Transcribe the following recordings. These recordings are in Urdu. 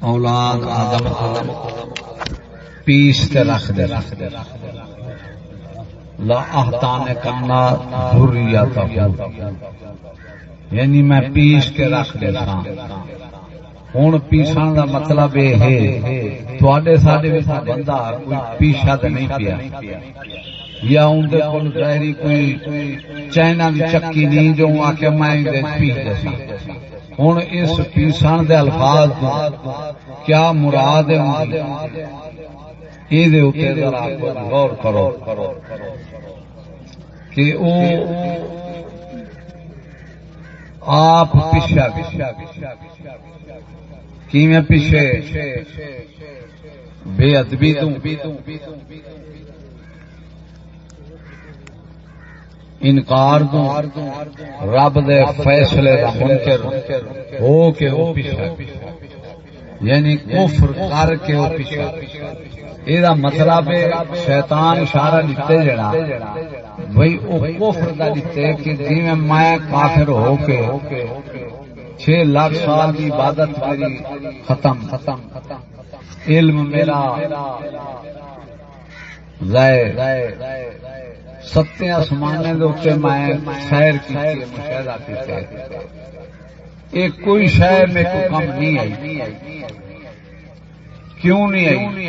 اولاد آدم پیس کے رکھ دے یعنی رکھ دے لا احتان کرنا ضروریات یعنی میں پیس کے رکھ دے تھا ہوں۔ پیسن کا مطلب یہ ہے تھوڑے سارے بندہ کوئی پیشا تو نہیں پیا۔ یا اندر کول ظاہری کوئی چائنا کی چکی نہیں جو آ کے میں پیس دے پی ہوں اس پیسن دے الفاظ کیا مراد یہ غور کرو کہ او آپ پیچھا کی پیچھے بے ادبی تو انکار دوں، رب دے فیصلے دا منکر ہو کے او پیچھے یعنی کفر کر کے او پیچھے یہ مطلب شیطان اشارہ دیتے جڑا بھائی او کفر دا دیتے کہ جی میں میں کافر ہو کے چھ لاکھ سال کی عبادت میری ختم ختم۔ علم میرا ضائع۔ ستے آسمان میں سیر کی مشاہدہ کیتے ایک کوئی شہر میں کوئی کم نہیں آئی۔ کیوں نہیں آئی؟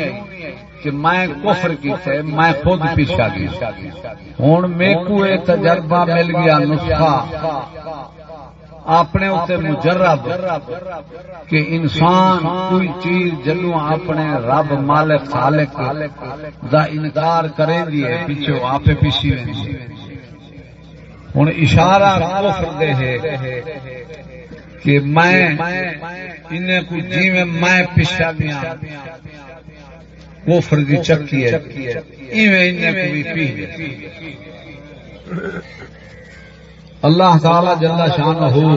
کہ میں کفر کیتے میں خود پیچھا گیا۔ ہوں میرے کو تجربہ مل گیا، نسخہ۔ اپنے اتنے مجرب کہ انسان کوئی چیز جلو اپنے رب مالک خالق دا انکار کرے دیے پیچھے آپ پیچھے ہوں اشارہ دے ہے کہ میں انہیں کو جی میں میں پیچھا گیا کوفر دی چکی ہے ایویں انہیں کو بھی پی اللہ تعالی جل شان ہو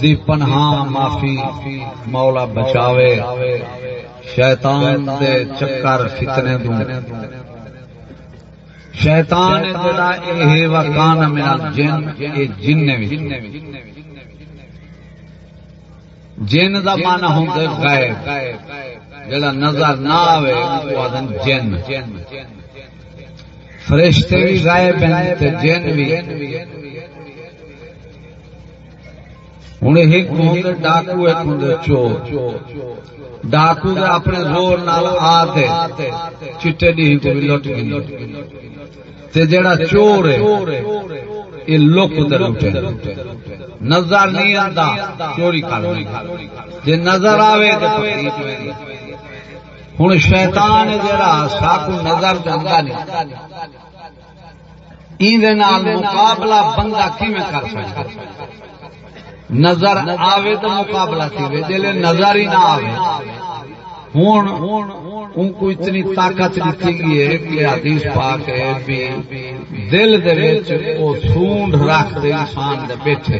دی پناہ معافی مولا بچاوے، شیطان دے چکر فتنے دوں۔ شیطان جڑا اے وکان من جن اے جن وچ۔ جن دا معنی ہوندا غائب جڑا نظر نہ آوے، او آدن جن۔ فرشتے بھی غائب ہیں تے جن بھی ہوں ایک ہوں ڈاکو ایک ہوں چور۔ ڈاکو دے اپنے زور نال آتے چٹے ڈی کو بھی لٹ گئی تے جڑا چور ہے یہ لک دے لٹے۔ نظر نہیں آتا چوری کر نظر آوے ہوں شیطان جڑا ساکو نظر دنگا نہیں۔ این مقابلہ بندہ کیویں کر سکتا نظر آوے تو مقابلہ تھی جلے نظر ہی نہ آوے۔ ہوں ان کو اتنی طاقت دیتی گئی ہے کہ حدیث پاک ہے بھی دل دے وچ او سونڈ رکھ دے انسان دے بیٹھے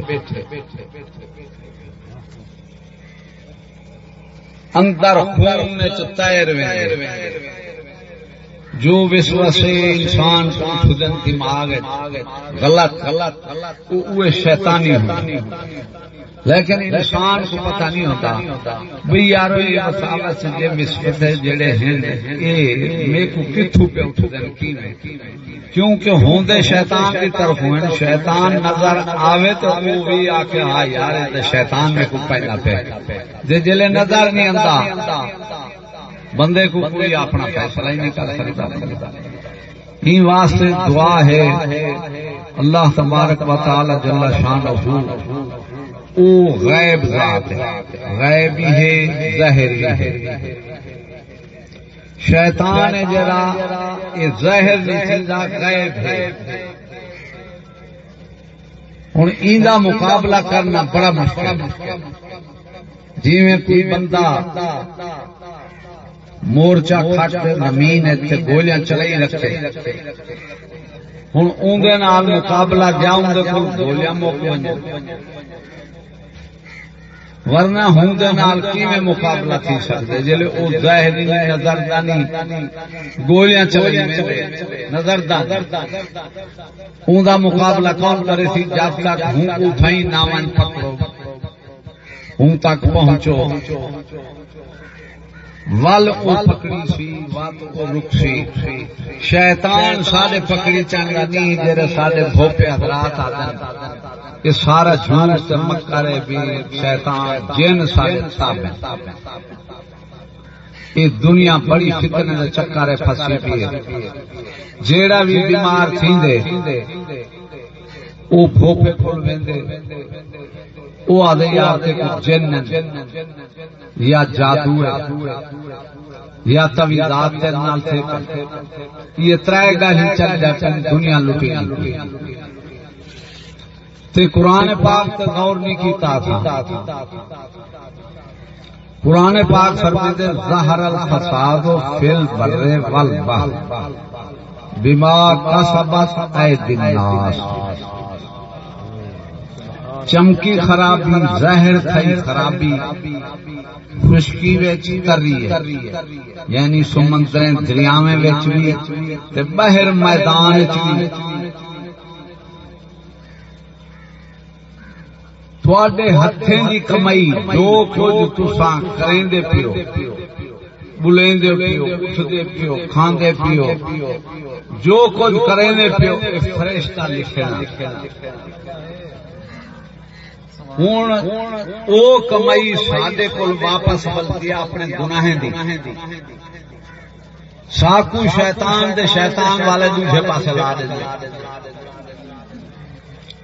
اندر خون میں تیر ویندے جو وسوسے انسان کو خدن دماغ غلط غلط۔ وہ شیطانی ہو۔ لیکن انسان کو پتہ نہیں ہوتا بھئی یار یہ مسالہ سے یہ وسوسے جڑے ہیں، اے میں کو کتھو پہ اٹھ دین کیویں کیونکہ ہوندے شیطان کی طرف ہیں، شیطان نظر آوے تو وہ بھی آ کے ہاں یار، یہ شیطان میں کو پہلا پہ۔ جے جلے نظر نہیں آندا، بندے کو کوئی اپنا فیصلہ ہی نہیں کر سکتا۔ ہی واسطے دعا ہے، اللہ تبارک و تعالی جل شان و او غیب ذات ہے۔ غیب ہے ظاہر ہے۔ شیطان ہے جرا یہ ظاہر نہیں چیزاں غیب ہے۔ ہوں ایندا مقابلہ کرنا بڑا مشکل جی میں کوئی بندہ مورچہ کھٹ زمین گولیاں چلائی رکھے۔ ہوں اندر مقابلہ گیا اندر گولیاں موک ورنہ ہوں نال کیویں مقابلہ تھی سکتے؟ جلے او ظاہری نظر دانی گولیاں چلائی نظر دان اوندا مقابلہ کون کرے سی؟ جب تک ہوں اٹھائی ناون پکڑو۔ ہوں تک پہنچو۔ ول او پکڑی سی وت او رک سی۔ شیطان سارے پکڑی چنگا نہیں، جڑے سارے بھوپے حضرات آتے یہ سارا جھوٹ مکر بھی شیطان، جن سارے یہ دنیا بڑی فتنے دے چکر پھسی پی جیڑا بھی بیمار تھیندے، او بھوپے کھول ویندے۔ او آدھے یا تے کچھ جن یا جادو ہے۔ یا تویدات تے نال تھے۔ یہ ترائے گا چل جاتے دنیا لٹی۔ تے قرآن پاک تے غور نہیں کیتا تھا۔ قرآن پاک فرماتے ظہر الفساد فی البر والبحر بما کسبت اید الناس. چمکی خرابی ظاہر تھئی خرابی، خشکی وچ کر ہے۔ یعنی سمندر دریاویں وچ بھی تے باہر میدان وچ بھی تھوڑے ہتھیں دی کمائی جو کچھ تساں کریندے پیو بلیندے پیو، اٹھدے پیو، کھاندے پیو، جو کچھ کریندے پیو فرشتہ لکھنا ہوں او کمائی سڈے کول واپس ملتی اپنے گناہیں دی۔ ساکو شیطان دے شیطان والے دوسرے پاس لا دے۔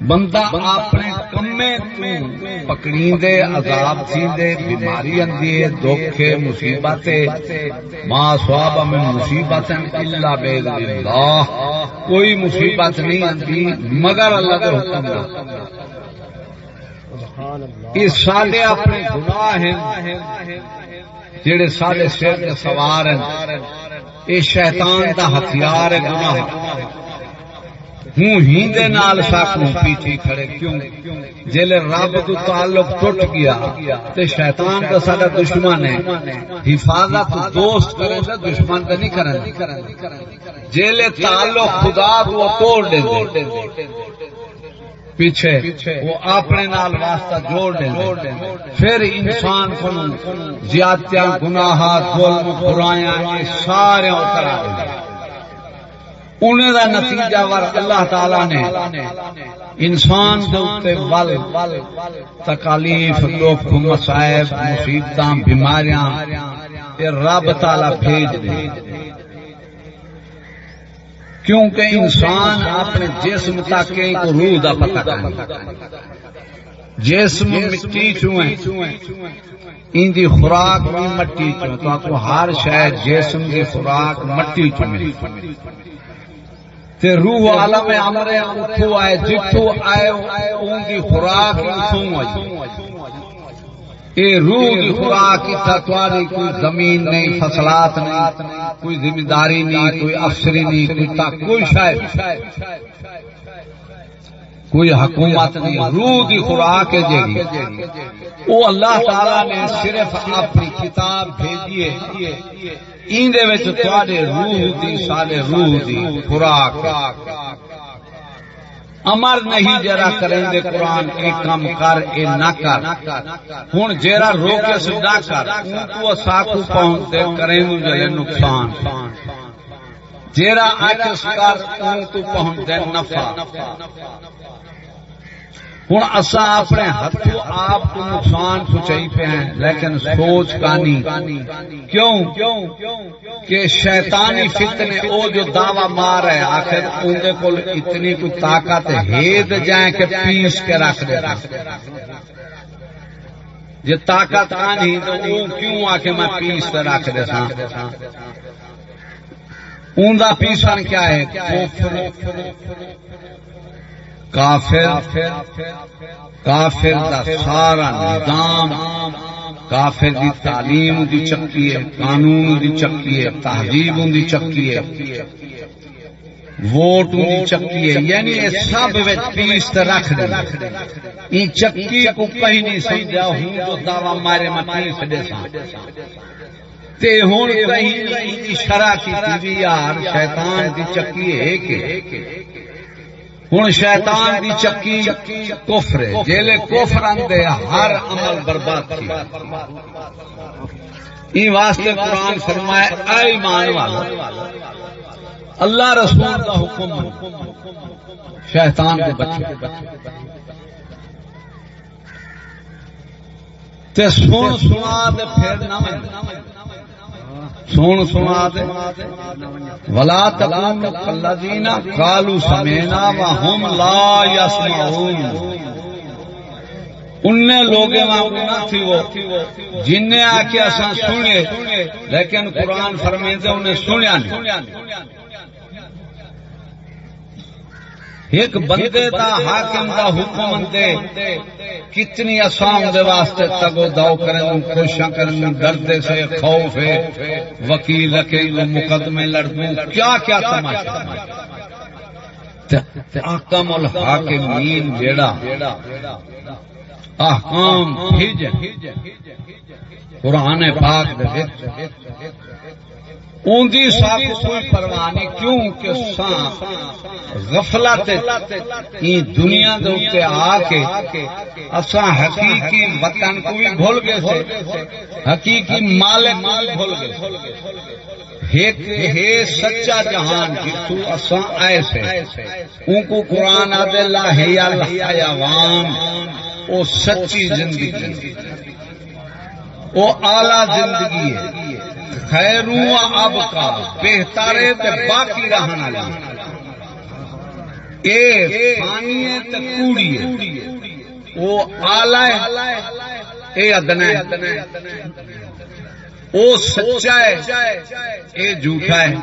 بندہ اپنے کمے پکڑی دے عذاب تھی دے بیماری اندی دکھ مصیبت ماں سواب میں مصیبت اللہ بے اللہ۔ کوئی مصیبت نہیں اندی مگر اللہ کے حکم یہ سارے اپنے گناہ ہیں جڑے سارے سر سوار ہیں۔ یہ شیطان دا ہتھیار ہے گناہ۔ ہوں ہی دے نال ساکوں پیچھے کھڑے کیوں؟ جل رب تو تعلق ٹوٹ گیا تے شیطان دا سارا دشمن ہے۔ حفاظت دوست کرے تے دشمن تے نہیں کرن جل تعلق خدا تو توڑ دے پیچھے وہ اپنے نال واسطہ جوڑ دیں پھر انسان کو زیادتیاں گناہ ظلم، برائیاں، یہ سارے اتر آ انہیں دا نتیجہ ور اللہ تعالی نے انسان دے ول تکالیف، دکھ، مصائب، مصیبتاں، بیماریاں رب تعالی بھیج دے۔ کیونکہ انسان اپنے جسم تک ایک روح دا پتہ کرے جسم مٹی چوئے ان دی خوراک بھی مٹی چوئے تو آپ کو ہر شاید جسم دی خوراک مٹی چوئے تے روح عالم امر اتھو آئے، جتھو آئے، اون دی خوراک اتھو آئی۔ اے روح دی خوراک تا تھوڑی کوئی زمین نہیں، فصلات نہیں، کوئی ذمہ داری نہیں، کوئی افسری نہیں، کوئی تا، کوئی شاید۔ کوئی حکومت نہیں، روح کی خوراک ہے جیڑی۔ وہ اللہ تعالی نے صرف اپنی کتاب بھیجی ہے۔ ایندے وچ تواڈے روح دی سارے روح دی خوراک۔ امر نہیں جرا کریں دے قرآن، اے کم کر، اے نہ کر۔ ہوں جیرا روکے سے نہ کر تو ساکو پہنچ دے کریں جلے نقصان۔ جیرا اکس کر تو پہنچ دے نفع۔ ہوں اصا اپنے ہاتھوں آپ کو نقصان پہنچائی پہ ہیں لیکن سوچ کانی۔ کیوں؟ کہ شیطانی فتنے او جو دعوی مار ہے آخر اندے کو اتنی کوئی طاقت ہید جائیں کہ پیس کے رکھ دے جی طاقت آنی تو کیوں آ کے میں پیس کے رکھ دے سا اوندا پیسن کیا ہے کافر۔ کافر دا سارا نظام۔ کافر دی تعلیم دی چکی ہے، قانون دی چکی ہے، تہذیب دی چکی ہے۔ ووٹ دی چکی ہے۔ یعنی یہ سب پیس رکھ دے۔ یہ چکی کو کہیں نہیں سمجھا، ہوں جو دعوی مارے میں پیس دے سا تے ہوں کہیں شرح کی بھی یار شیطان دی چکی ہے کہ ہوں شیطان کی چکی کفر جیلے کفر آدھے ہر عمل برباد کی ای واسطے قرآن فرمائے، اے ایمان والا اللہ رسول کا حکم شیطان کے بچے۔ تے سن سنا دے پھر نہ سن سنا دے۔ ولا تکون الذین قالوا سمعنا وهم لا يسمعون۔ ان لوگ نہ تھی وہ جن نے آ کے اصا سنے، لیکن قرآن فرمے انہیں سنیا نہیں۔ ایک بندے دا حاکم دا حکم دے کتنی آسان دے واسطے تگو داؤ کریں خوشاں کریں درد سے خوف ہے، وکیل رکھے مقدمے لڑنے کیا کیا تماشا احکم الحاکمین جیڑا احکام بھیج قرآن پاک دے اندی سب کوئی پرواہ نہیں کیوں کہ ساں غفلت دنیا دے آ کے اساں حقیقی وطن کو بھی بھول گئے تھے، حقیقی مالک بھول گئے ہے سچا جہان جتو اساں آئے سے ان کو قرآن آدے اللہ ہے یا عوام او سچی زندگی وہ اعلی زندگی ہے۔ خیروں اب کا بہتر باقی رہنا اے پانی کوڑی آلہ اے ادنا وہ سچا ہے۔ اے جھوٹا ہے۔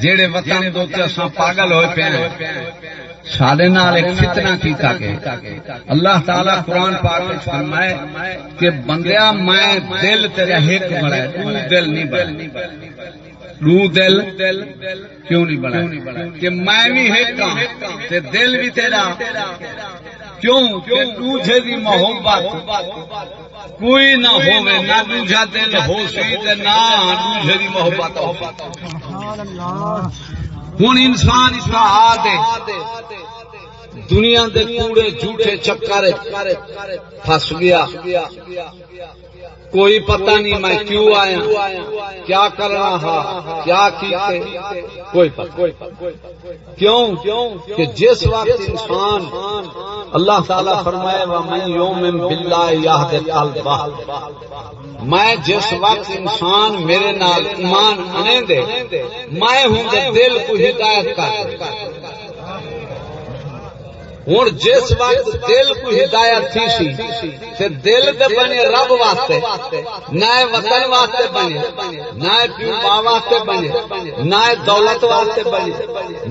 جیڑے وطن دو پاگل ہوئے پے سڈے نال ایک فتنا کیتا کہ اللہ تعالی قرآن پاک فرمائے کہ بندیا، میں دل تیرا ایک بڑا تو دل نہیں بڑا۔ دو دل کیوں نہیں بڑا؟ کہ میں بھی ایک ہاں، تے دل بھی تیرا۔ کیوں؟ کہ دوجے دی محبت کوئی نہ ہوے نہ دوجا دل ہو سی تے نہ دوجے دی محبت ہو سبحان اللہ ہوں انسان اس دنیا دے کوڑے جھوٹے چکر پھس گیا۔ کوئی پتہ نہیں میں کیوں آیا، کیا کر رہا کیا کیتے کوئی پتہ کیوں؟ کہ جس وقت انسان اللہ تعالی فرمائے، ومن یومن باللہ یہد قلبہ میں جس وقت انسان میرے نال ایمان آنے دے، میں ہوں دل کو ہدایت کر ہوں جس وقت دل کو ہدایت تھی سی، تے دل دے بنے رب واسطے، نہ وطن واسطے بنے، نہ پیو ماں واسطے بنے، نہ دولت واسطے بنے،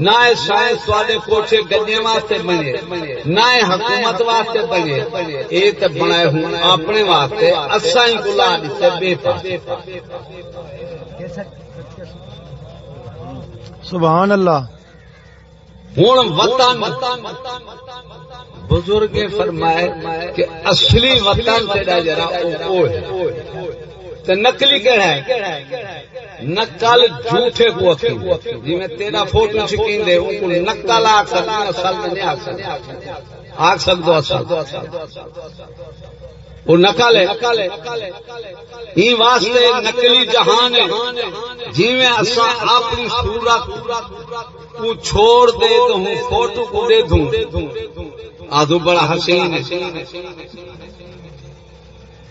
نہ سائنس والے کوٹھے گڈے واسطے بنے، نہ حکومت واسطے بنے۔ یہ تو بنائے ہوں اپنے واسطے اصا ہی گلا دیتے بے پاس سبحان اللہ۔ ہوں وطن بزرگ فرمائے کہ اصلی وطن تیرا جرا نکلی کہڑا ہے؟ نکل جھوٹے کو جی میں تیرا فوٹو چکین دے ان کو نکل آ سکتا، اصل میں نہیں آ سکتا۔ آ سکتا وہ نقل ہے۔ ہی واسطے نقلی جہان ہے۔ جی میں اپنی صورت کو چھوڑ دے تو ہوں فوٹو کو دے دوں۔ آدھو بڑا حسین ہے۔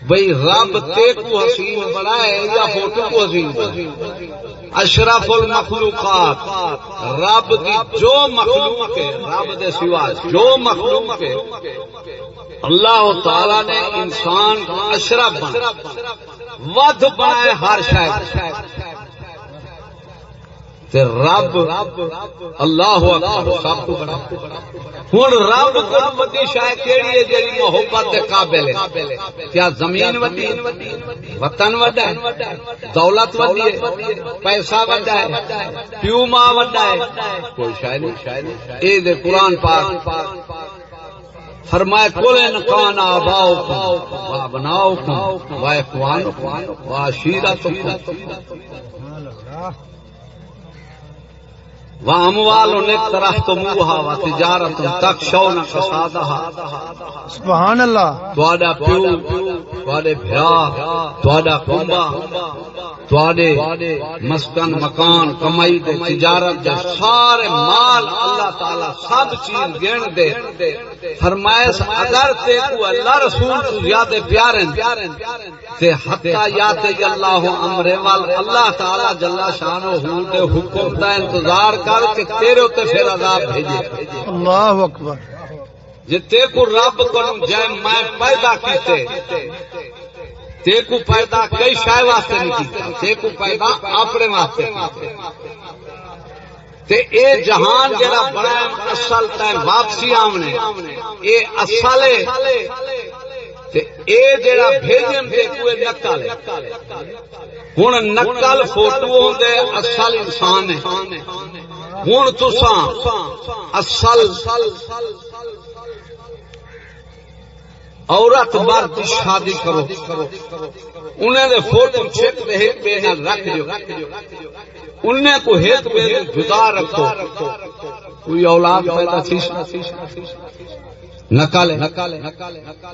بھائی رب تے کو حسین بڑا ہے یا فوٹو کو حسین اشرف المخلوقات، رب کی جو مخلوق ہے، رب دے سوا جو مخلوق ہے۔ اللہ تعالی نے انسان اشرف بنا۔ ود بنائے ہر شاید رب اللہ سب کو ہوں رب کو وڈی شاید کہڑی ہے جی محبت کے قابل ہے۔ کیا زمین وڈی وطن وڈا ہے؟ دولت وڈی ہے؟ پیسہ وڈا ہے؟ پیو ماں وڈا ہے؟ کوئی شاید نہیں۔ شاید یہ قرآن پاک۔ فرمائے کولے نکان آباؤ کو بناؤ کو واخوان کو عشیرت کو واموال نیک طرح تو موہا و تجارت تک شون فسادہا سبحان اللہ۔ تواڈا پیو تواڈے بھرا تواڈا کنبا تواڈے مسکن مکان کمائی دے تجارت دے سارے مال اللہ تعالی سب چیز گن دے۔ فرمائے اگر تے کو اللہ رسول تو زیادہ پیارے تے حتی اللہ امر وال اللہ تعالی جل شانہ ہو دے حکم دا انتظار کر کے تیرے تے پھر عذاب بھیجے۔ اللہ اکبر۔ تے کو رب کو جے میں پیدا کیتے تے کو پیدا کئی شے واسطے نہیں کیتا تے کو پیدا اپنے واسطے تے اے جہان جڑا بڑا اصل تے واپسی آونے اے اصل ہے۔ تے اے جڑا بھیجن تے کوئی نقل ہے۔ ہن نقل فوٹو ہوندے اصل انسان ہے۔ ہوں تساں اصل عورت مرد کی شادی کرو۔ انہیں دے فوٹو چھپ رہے پہ نہ رکھ دیو۔ انہیں کو ہیت پہ جدا رکھو۔ کوئی اولاد پیدا تھی؟ نقل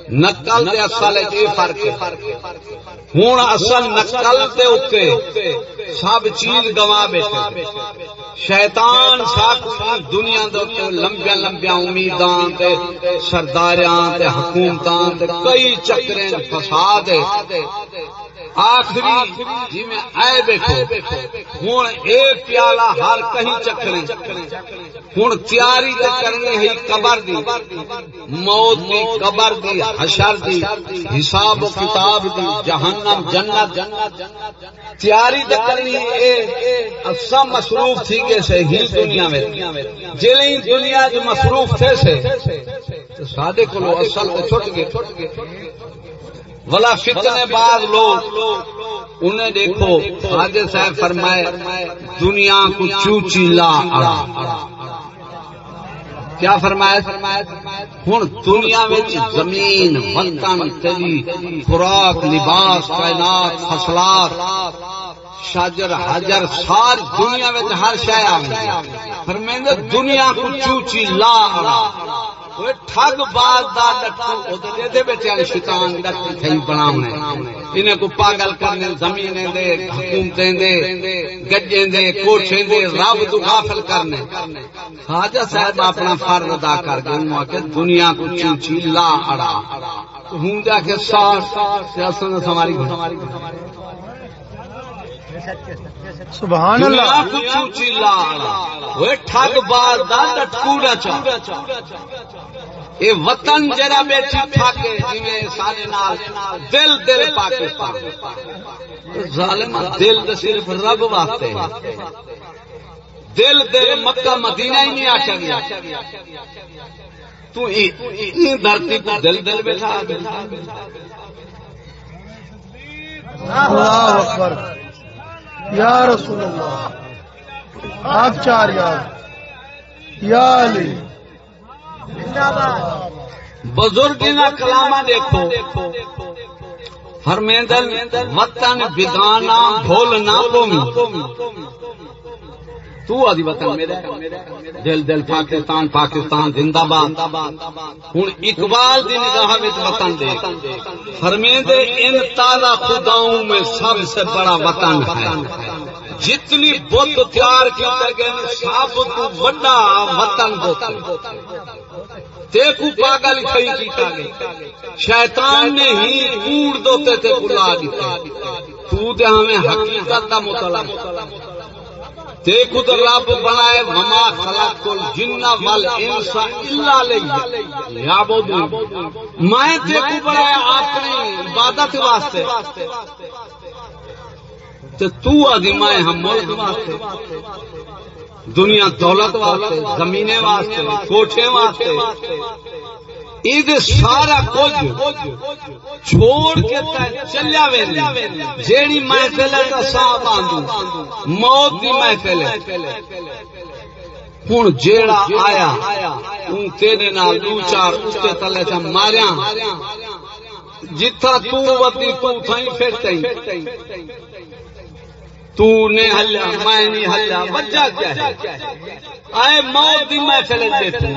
نقل دے اصل یہ فرق ہے۔ ہوں اصل نقل دے اتنے سب چیز گوا بیٹھے۔ شیطان سب دنیا دے لمبیا لمبیا امیداں سرداریاں حکومت کئی چکریں فساد آخری جی میں آئے دیکھو ہوں اے پیالہ ہر کہیں چکرے ہوں تیاری تو کرنی ہے قبر دی، موت دی، قبر دی، حشر دی، حساب و کتاب دی، جہنم، جنت۔ تیاری تو کرنی اے سب مصروف تھی کہ سے ہی دنیا میں۔ جلیں دنیا جو مصروف تھے سے سادے کو اصل چھٹ گئے۔ ولا فتنے بعد لوگ انہیں دیکھو حاجر صاحب فرمائے دنیا کو چوچی لا اڑا۔ کیا فرمایا ہوں دنیا زمین وطن تلی خوراک لباس کائنات فصلات شاجر حجر ساری دنیا ہر شہ آ فرمائیں دنیا کو چوچی لا اڑا۔ ٹھگ باز دا دے شیطان بناونے انہیں کو پاگل کرنے زمینیں دے حکومتیں دے گجیں دے کوٹھیں دے رب تو غافل کرنے خواجہ صاحب اپنا فرض ادا کر گئے انہوں کہ دنیا کو چوچی لا اڑا ہوں جا کے سار سیاست سبحان اللہ۔ کو چوچی لا اڑا وہ ٹھگ باز دا ڈٹکوڑا چا۔ اے وطن جرا بیٹھی تھاکے جویں سارے نال دل دل پاکستان۔ ظالم دل تے صرف رب واسطے۔ دل دل مکہ مدینہ ہی نہیں گیا۔ تو دھرتی کو دل دل بیٹھا۔ اللہ اکبر۔ یا رسول اللہ۔ آپ چار یار۔ یا علی۔ بزرگ کلاما دیکھو۔ ہرمیندل متن بگانا بھولنا بومی تو آدھی وطن میرے دل دل پاکستان پاکستان، زندہ باد۔ ہوں اقبال دی نگاہ وطن دے۔ ہرمیند ان تازہ خداؤں میں سب سے بڑا وطن ہے۔ جتنی بت تیار کیا گئے سب تو بڑا وطن دیکھو پاگل کئی کیتا گیا شیطان نے ہی کوڑ دوتے تھے کلا دیتا۔ تو دے ہمیں حقیقت کا مطالعہ دیکھو تو رب بنائے، وما خلق کل جنہ وال انسا الا لئی یا بودو میں دیکھو بنائے اپنی عبادت واسطے۔ تو تو آدھی میں ہم ملک واسطے۔ دنیا دولت واسطے زمینے واسطے کوٹھے واسطے۔ عید سارا کچھ چھوڑ کے چلیا ویلی جیڑی محفل ہے تو سا باندھو موت کی محفل ہے۔ ہوں جیڑا آیا ہوں تیرے نال دو چار اتنے تلے سے ماریا جتھا تو وتی تو تھائی پھر تھی تو نے ہلیا میں نہیں ہلیا وجہ کیا ہے آئے موت دی میں چلے دیتے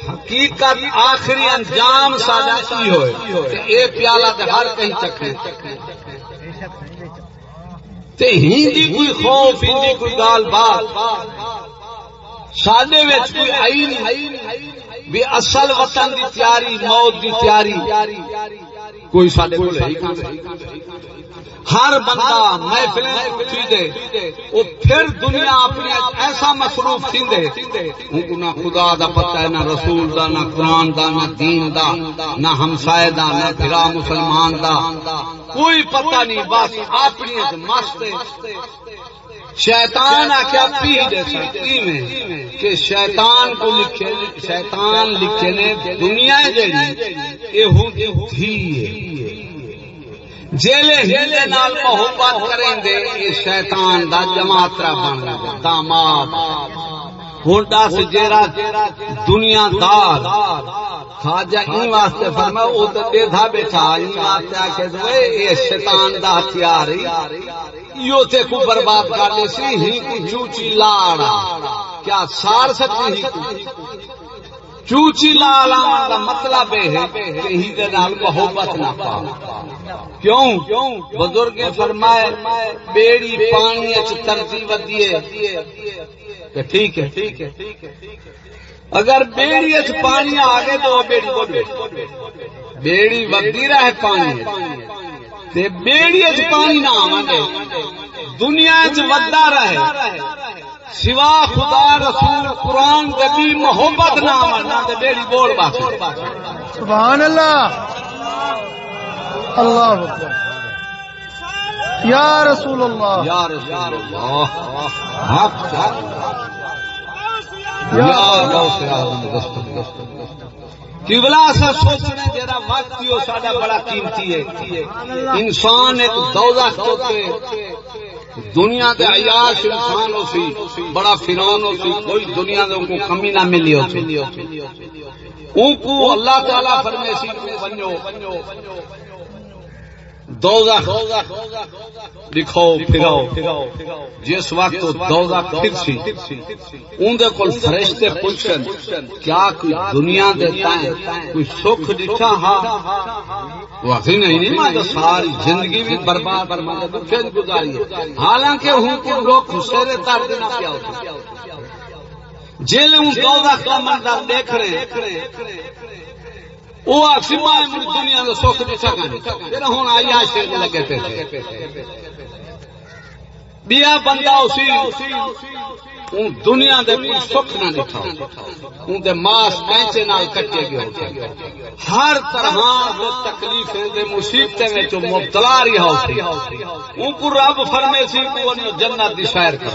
حقیقت آخری انجام ساڈا کی ہوئے تے اے پیالہ تے ہر کہیں چکھے تے ہندی کوئی خوف ہندی کوئی گال بات سڈے کوئی آئی نہیں بھی اصل وطن دی تیاری موت دی تیاری کوئی سڈے کو ہر بندہ محفل دے وہ پھر دنیا اپنے ایسا مصروف تھی نہ خدا دا پتہ ہے، نہ رسول دا، نہ قرآن دا، نہ دین دا، نہ ہمسائے دا، نہ پھرا مسلمان دا۔ کوئی پتہ نہیں، بس اپنی مست شیطان آخیا پی دے سکتی میں۔ کہ شیطان کو لکھے، شیطان لکھے نے دنیا جڑی یہ تھی جیلے نال محبت کریں دے، یہ شیطان دا جماعترا بن گیا داماد ہوں دس جیرا دنیا دار۔ خاجا ان واسطے فرما وہ تو بیٹھا ان واسطے آ کے یہ شیطان دا ہتھیار یو تے کو برباد کر سی، ہی کو چوچی لاڑا کیا سار سکتی ہی کو؟ چوچی لالا کا مطلب ہے کہ ہی دے نال محبت نہ پا۔ کیوں؟ بزرگ فرمائے بیڑی پانی ترجیح ودیے ٹھیک ہے ٹھیک ہے۔ اگر بیڑی پانی آگے تو بیڑی کو بیڑی ودی رہے پانی بیڑی پانی نہ آگے دنیا چ ودا رہے۔ سوا خدا رسول قرآن کبھی محبت نہ آنا بیڑی بوڑ بات سبحان اللہ۔ اللہ یا رسول اللہ۔ یا رسول اللہ۔ حق کبلا سا سوچنے جرا وقت ہی ساڈا بڑا قیمتی ہے۔ انسان ایک دودا ہوتے دنیا کے عیاش انسان ہو سی بڑا فرون ہو سی کوئی دنیا دے کو کمی نہ ملی ہو سی۔ ان کو اللہ تعالی فرمے سی بنو لکھو، پھراؤ۔ جس وقت دوزا پھر سی کول فرشتے پوچھن، کیا کوئی دنیا دیتا کوئی سکھ ہا؟ واقعی نہیں نہیں ساری زندگی بھی برباد برباد، دکھے گزاری حالانکہ ہوں کو لوگ تار دینا کیا ہوتا جیل ہوں کا منظر دیکھ رہے وہ دنیا کا سکھ ہوں آئی لگے تھے۔ بندہ اسی دنیا دے کوئی سکھ نہ دکھا دے ماس پینچے نال کٹے گئے ہر طرح تکلیفیں دے مصیبتیں مبتلا رہا کو رب فرمے سی کو جنت دی شاعر کر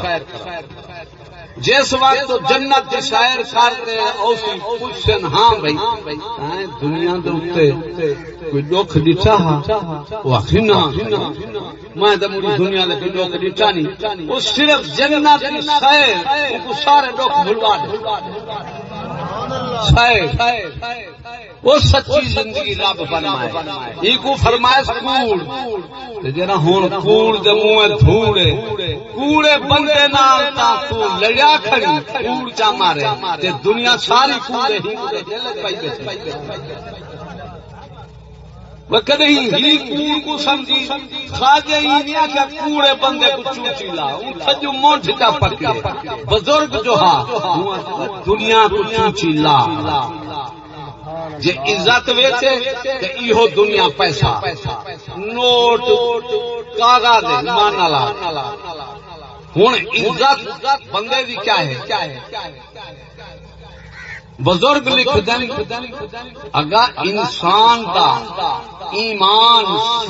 جس وقت جنت شاعر کر رہے پوچھن ہاں بھائی۔ دنیا دے کوئی دکھ دتا وہ میں دنیا دے کوئی دکھ دتا نہیں۔ وہ صرف جنت کی شاعر سارے دکھ بھلوا وہ سچی زندگی رب فرمائے۔ یہ کو فرمائے کوڑ جنا ہوں کوڑ دے منہ دھوڑے۔ کوڑے بندے نال تا تو لڑیا کھڑی کوڑ چا مارے۔ تے دنیا ساری کوڑے ہی کدی ہی کوڑ کو سمجھی۔ ہی کوڑے بندے کو چوچی لا سجو مونٹ بزرگ جو ہاں، دنیا کو چوچی لا۔ جی عزت ویچے تو ایہو دنیا پیسہ۔ نوٹ، کاغذ مان ہوں عزت بندے کی کیا ہے؟ بزرگ لکھ دیں اگر انسان کا ایمان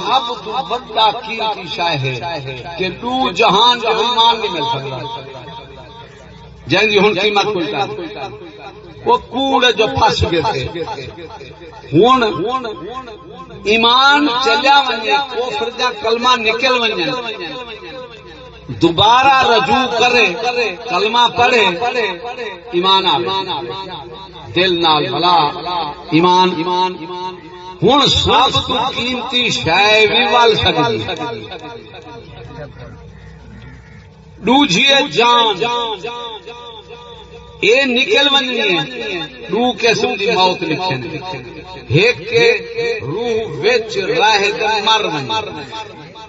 سب تو بڑا قیمتی شاہ ہے کہ تو جہان جو ایمان نہیں مل سکتا۔ جی ہوں قیمت کوئی وہ کوڑ جو پھس گئے تھے۔ ہوں ایمان چلیا ونجے کوفر جا کلمہ نکل ونجے دوبارہ رجوع کرے کلمہ پڑھے، ایمان آوے۔ دل نال بلا ایمان۔ ایمان ہوں سب تو قیمتی شے بھی ول سکتی ڈوجھیے جان۔ اے نکل ونی ہے روح قسم دی موت لکھے ایک کے روح وچ راہ مر ونی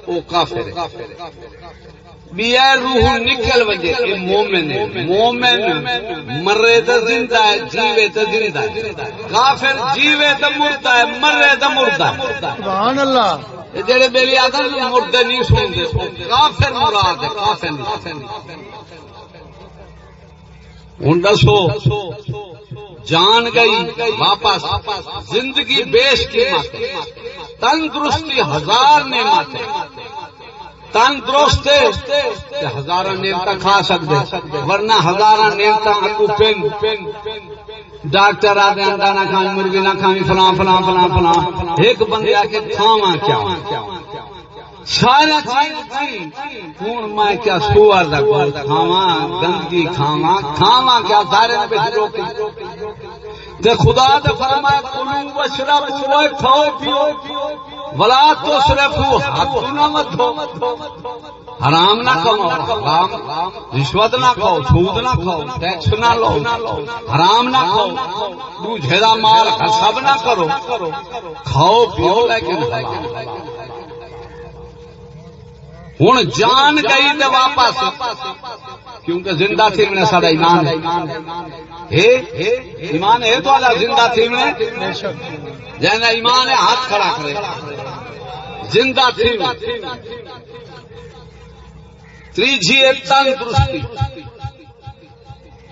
او کافر بیا روح نکل وجے اے مومن ہے۔ مومن مرے تے زندہ ہے جیوے تے زندہ ہے۔ کافر جیوے تے مردہ ہے مرے تے مردہ ہے۔ سبحان اللہ۔ جڑے بیلی آدم مردے نہیں سوندے کافر مراد ہے کافر ہوں دسو، جان گئی، واپس، زندگی بیش کی تندرستی ہزار نعمت تندرست ہزار نعمت کھا سکتے ورنہ ہزار نعمت اکو ڈاکٹر آدھے انڈا نہ کھانی مرغی نہ کھانی فلاں فلاں فلاں فلاں۔ ایک بندے آ کے کھاوا کیا؟ سارا ہوں میں کیا سوار کھاوا گندگی کھاوا کھاوا کیا سارے تے خدا تے فرمایا کلو وشربوا کھاؤ پیو۔ ولا تو صرف ہاتھ نہ مت دھو حرام نہ کھاؤ حرام۔ رشوت نہ کھاؤ، سود نہ کھاؤ، ٹیکس نہ لو۔ حرام نہ کھاؤ۔ دوجے دا مال سب نہ کرو۔ کھاؤ پیو لیکن ہوں جان گئی تو واپس، کیونکہ زندہ تھی میں سارا ایمان ہے۔ ایمان ہے تو زندہ تھی میں جیسا ایمان ہے، ہاتھ کھڑا کرے۔ زندہ تھی تیجی تندرستی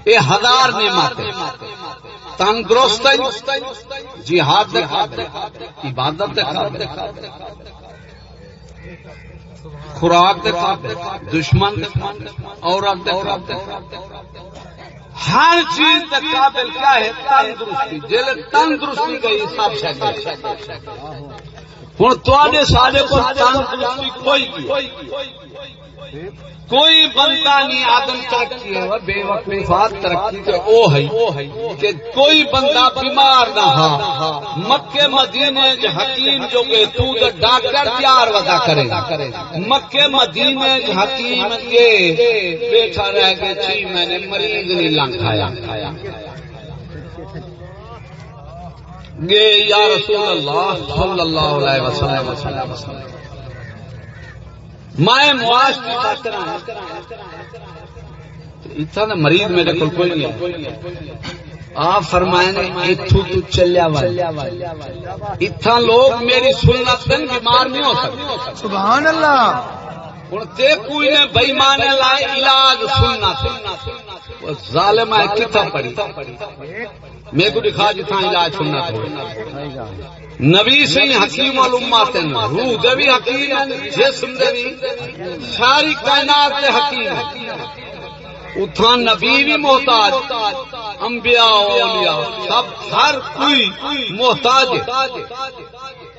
یہ ہزار نعمت تندرست جہاد عبادت خوراک دشمن عورت ہر چیز کے قابل کیا ہے؟ تندرستی۔ جیل تندرستی کا حساب ہوں تے سارے کو تندرستی کوئی کوئی بندہ نہیں، آدم ترقی ہے بے وقفات ترقی تو او ہے۔ کہ کوئی بندہ بیمار نہ ہا مکے مدینے حکیم جو کہ تو ڈاکٹر تیار ودا کرے۔ مکے مدینے حکیم کے بیٹھا رہ گئے چھ مہینے مریض نہیں لنگ گے یا رسول اللہ صلی اللہ علیہ وسلم۔ میں معاش اتنا مریض میرے کو کوئی نہیں آپ فرمائے نے اتو تو چلیا اتنا لوگ میری سنت دن بیمار نہیں ہو سکتے۔ سبحان اللہ ہوں تے کوئی نے بےمان لائے علاج سننا ظالم ہے کتنا پڑی میں کو دکھا جتنا علاج سننا تھا۔ نبی سی حکیم علومات روح دے بھی حکیم جسم دے بھی۔ ساری کائنات دے حکیم اتھا نبی بھی محتاج۔ انبیاء، اولیاء، سب، ہر کوئی محتاج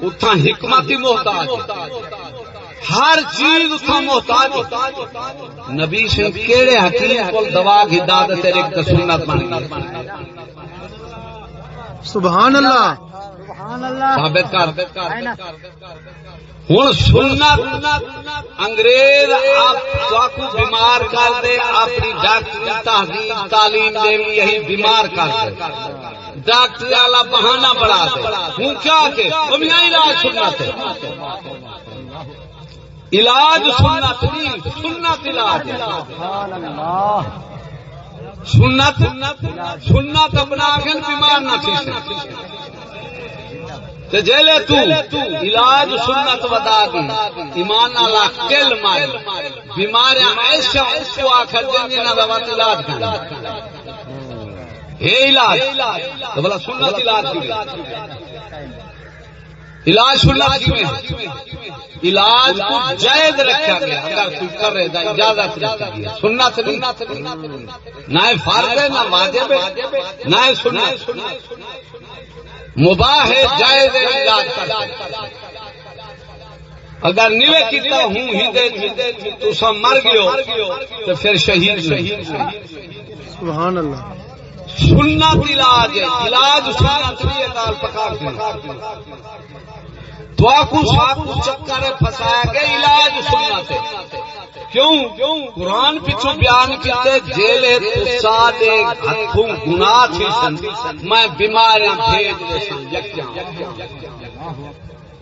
اتھا حکمت محتاج ہر چیز اتھا محتاج نبی سے کیڑے حکیم کو دوا گدا تیرے سنت بن سبحان اللہ. ثابت کر. ہوں سننا انگریز آپ بیمار کر دے اپنی ڈاکٹری تحقیق تعلیم دے یہی بیمار کر دے ڈاکٹر والا بہانا بڑا دے۔ ہوں کیا کہ یہاں علاج سننا تھے علاج سننا سنت علاج سنت سنت اپنا آخر بیمار نہ تھی۔ جیلے تو علاج سنت ودا دی۔ ایمان اللہ کل مائل بیمار ایسا کو آخر دیں نہ علاج کرنا یہ علاج۔ تو بلا سنت علاج کی علاج سنت کی علاج کو جائز رکھا گیا۔ اگر کوئی کر رہے اجازت گئی۔ سنت نہ فرض ہے نہ واجب ہے نہ سنت۔ مباح ہے جائز علاج اگر نیوے کیتا ہوں ہندے تو سب مر گئے تو پھر شہید سبحان اللہ۔ سنت علاج ہے۔ علاج سنت نہیں پکا تو کو سب چکر پھنسایا گیا، علاج سنت کیوں؟ قرآن پچھو بیان کیتے، جیلے تساڈے ہتھوں گناہ تھی سن، میں بیماریاں بھیج دے سن یکیاں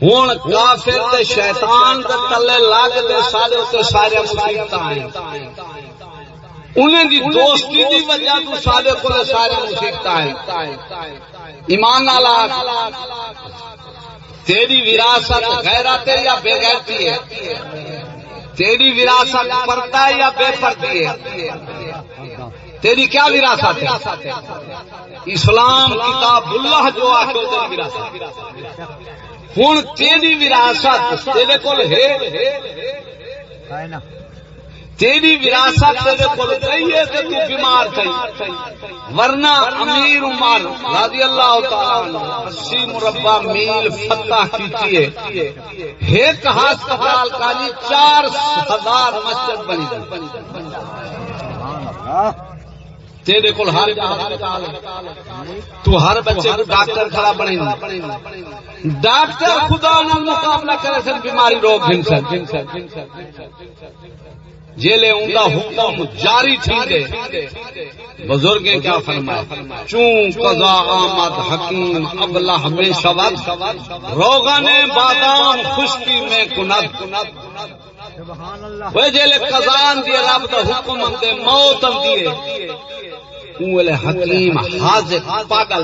ہوں کافر تے شیطان دے تلے لگ دے، سارے تے سارے مصیبتاں ہیں۔ انہیں دی دوستی دی وجہ تو سارے کو سارے مصیبتاں ہیں۔ ایمان نالا تیری وراثت غیرت ہے یا بے غیرتی ہے؟ تیری وراثت پردہ ہے یا بے پردی ہے؟ تیری کیا وراثت ہے؟ اسلام کتاب اللہ جو آخر وراثت ہوں تیری وراثت تیرے کو تیری وراثت تیرے کو چاہیے تو تو بیمار تھی ورنہ امیر عمر رضی اللہ تعالی اسی مربع میل فتح کیتی ہے۔ ایک ہسپتال کا جی چار ہزار مسجد بنی تیرے کو ہر تو ہر بچے کو ڈاکٹر کھڑا بنے ڈاکٹر خدا نہ مقابلہ کرے سن، بیماری روگ گھن سن۔ جیلے اوندا حکم جاری تھی دے۔ بزرگ کیا فرمایا چون قضا آمد حکیم ابلا ہمیشہ وقت۔ روغن بادام خشکی میں کند وہ جیلے قضان دیے رب دا حکم دے موت اولے حکیم حاضر پاگل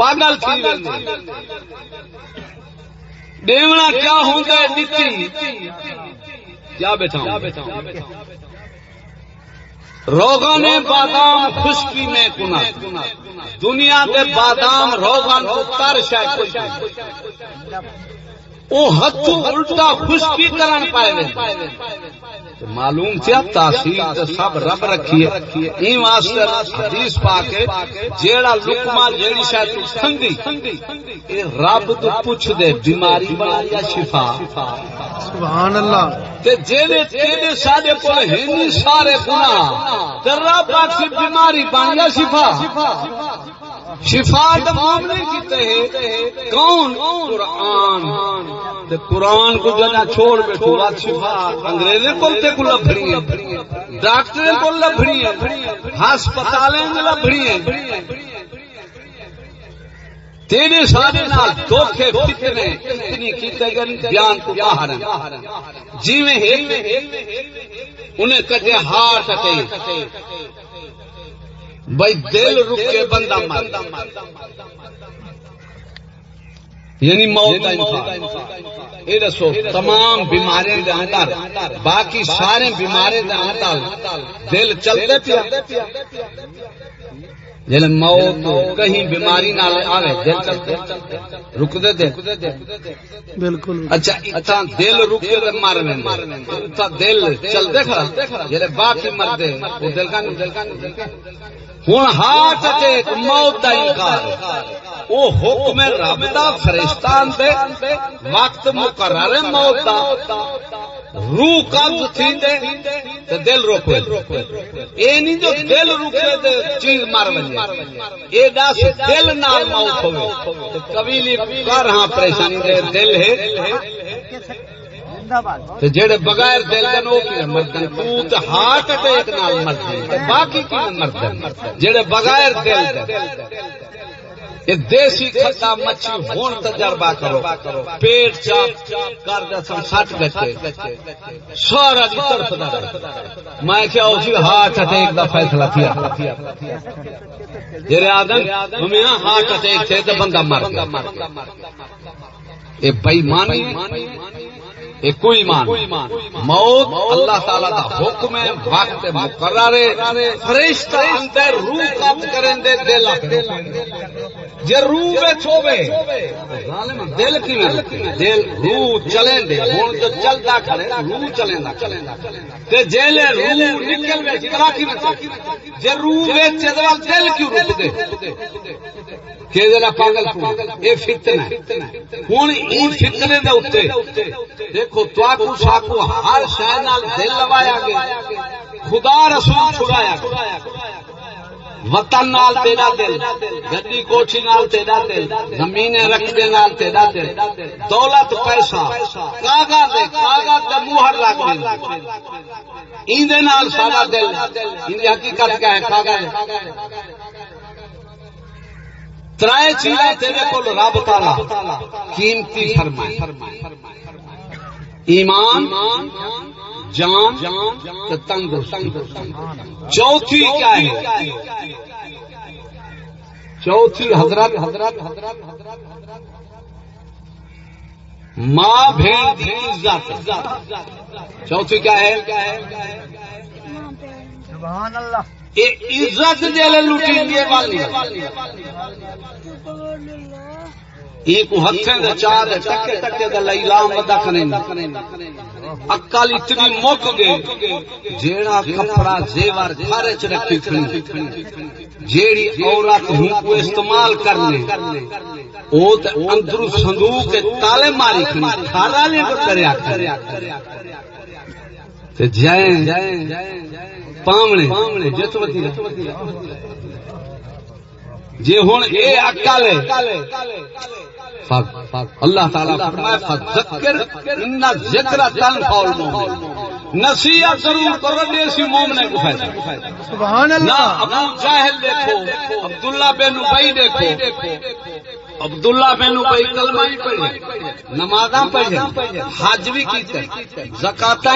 پاگل تھی۔ دیونا کیا ہوتا ہے نیتی کیا بیٹھا روغن بادام خشکی میں کنا۔ دنیا کے بادام روغن کو تر شاید وہ ہاتھوں الٹا خشکی کرن پائے معلوم کیا سب رب رکھیے۔ این واسطے حدیث پا کے جیڑا جیڑی کھندی اے رب تو پوچھ دے بیماری بنا یا شفا۔ سبحان اللہ۔ تے جیڑے تیرے سارے کول ہیں سارے گناہ تے رب بیماری بن یا شفا۔ شفا معاملے ہیں۔ کون؟ قرآن۔ تے قرآن کو جنا چھوڑ بیٹھو بات شفا۔ انگریزے کولتے کو لبھڑی ہے۔ ڈاکٹر کو لبھڑی ہے۔ ہسپتالیں لبھڑی ہیں تیرے سارے نال فتنے اتنی کیتے گئے بیان کو باہر جیویں انہیں کٹے ہارٹ اٹیک۔ بھائی دل رکے بندہ مر یعنی موت یہ دسو تمام بیماری باقی سارے بیماری دل چلتے پیا۔ جل موت کہیں بیماری نہ آئے دل رک دے دے۔ بالکل۔ اچھا اتنا دل تو مر اتنا دل چلتے کھڑا جلے باقی مر دے وہ دل کا ہوں ہارٹ اٹیک موت کا انکار۔ وہ حکم رب دا فرشتان دے وقت مقرر موت دا۔ روح قبض تھی دے تے دل روکے اے نہیں جو دل روکے تے چیز مر وجے۔ اے دس دل نال موت ہوے قبیلی کر ہاں پریشانی دے دل ہے۔ تے جڑے بغیر دل دے نو کی مردن۔ تو تے ہارٹ اٹیک نال مردن۔ تے باقی کی مردن۔ جڑے بغیر دل دے۔ یہ دیسی کھٹا مچھی ہون تجربہ کرو۔ پیٹ چاپ کر دے سن، سٹ گچے سارا دی طرف دا میں کیا اسی جی، ہارٹ اٹیک دا فیصلہ کیا۔ جڑے آدم، ہمیں ہارٹ اٹیک تھے تے بندہ مر گیا۔ اے بے ایمانی کوئی مان، موت اللہ تعالی دا حکم ہے، وقت مقرر ہے۔ فرشتہ اندر روح قبض کریں دے، دل روح دل کی دل روح چلیں دے تو کھڑے، روح چلیں تے روح نکل وچ کرا کی جے روح وچ دل کیوں دے کہ پاگل کو اے فتنہ ہن ای فتنے دے اوتے۔ دیکھو تو ساکو ہر شہ نال دل لوایا گیا۔ خدا رسول چھڑایا وطن نال تیرا دل، گڈی کوٹھی نال تیرا دل زمین رقبے نال تیرا دل، دولت، پیسہ، کاغذ کاغذ کا موہر لگ گئی۔ ایندے نال سارا دل، ایندی حقیقت کیا ہے، کاغذ ترائے چیزیں تیرے کو رب تالا قیمتی فرمائے۔ ایمان جان تندرست۔ چوتھی کیا ہے چوتھی حضرت۔ حضرت حضرت حضرت ماں بھیڑ دی عزت۔ چوتھی کیا ہے؟ سبحان اللہ یہ عزت ایک ہتھیں دے چار ٹکے ٹکے دے لیلام ودا کریں اکل اتنی مک گئے جیڑا کپڑا زیور گھر چ رکھی کھڑی، جیڑی عورت ہوں کو استعمال کرنے، او تے اندر صندوق کے تالے ماری کھڑی کھارا لے کو کریا کریا تے جائیں، پامنے، جتوتی جی ہوں یہ اکل اللہ تعالیٰ نصیحت ضرور کرو دیسی مومن کو فائدہ۔ سبحان اللہ۔ ابو جاہل دیکھو عبداللہ بن ابئی دیکھو۔ عبداللہ بن ابئی کلمہ ہی پڑھے۔ نمازاں پڑھے۔ حج بھی کیتے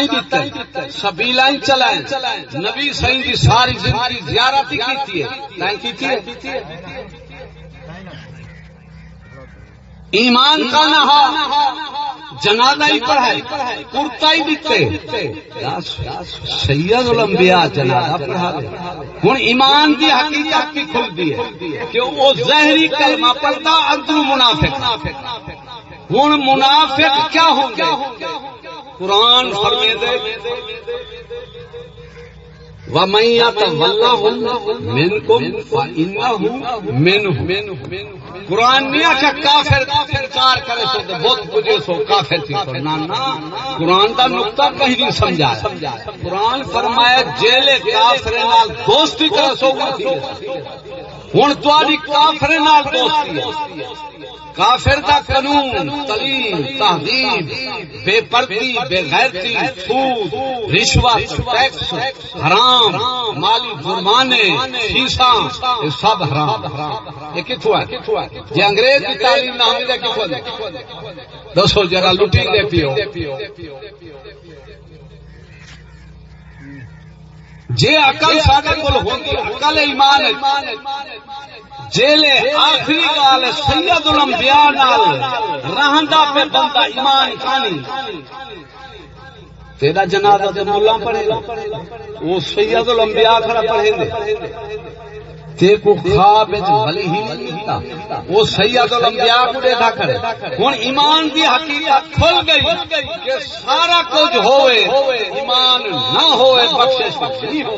دیتے ہی چلائیں نبی سائیں کی ساری زندگی زیارت ہی کیتی ہے۔ نہیں کیتی ہے؟ ایمان کا نہا، جنازہ ہی پڑھائے کرتا ہی دیتے سید الانبیاء جنازہ پڑھا لے ہوں ایمان کی حقیقت کی کھل دی ہے کہ وہ زہری کلمہ پڑھتا اندرو منافق۔ ہوں منافق کیا ہوں گے؟ قرآن فرمے دے قرآن نہیں آخیا کافر انکار کرے سو بہت کچھ سو کافر تھی قرآن کا نقطہ کہیں نہیں سمجھا قرآن فرمایا، جیلے کافر نال دوستی کرے سو ہوں تاری کافر نال دوستی کافر دا قانون تعلیم تہذیب بے پردی، بے غیرتی، سود، رشوت، ٹیکس، حرام، مالی جرمانے فیسا یہ سب حرام۔ یہ کتوں ہے؟ جی انگریز کی تعلیم نہ ہوئی کتوں دسو جرا لٹی دے پیو۔ جی اکل سارے کول ہوگی اکل ایمان جیلے آخری گال سید الانبیاء نال رہندا پہ بندہ ایمان کانی۔ تیرا جنازہ تے مولا پڑھے گا۔ وہ سید الانبیاء کھڑا پڑھے گے تے کو خواب وچ ہی وہ سید الانبیاء کو دیکھا کرے۔ ہن ایمان دی حقیقت کھل گئی کہ سارا کچھ ہوئے ایمان نہ ہوئے بخشش نہیں ہو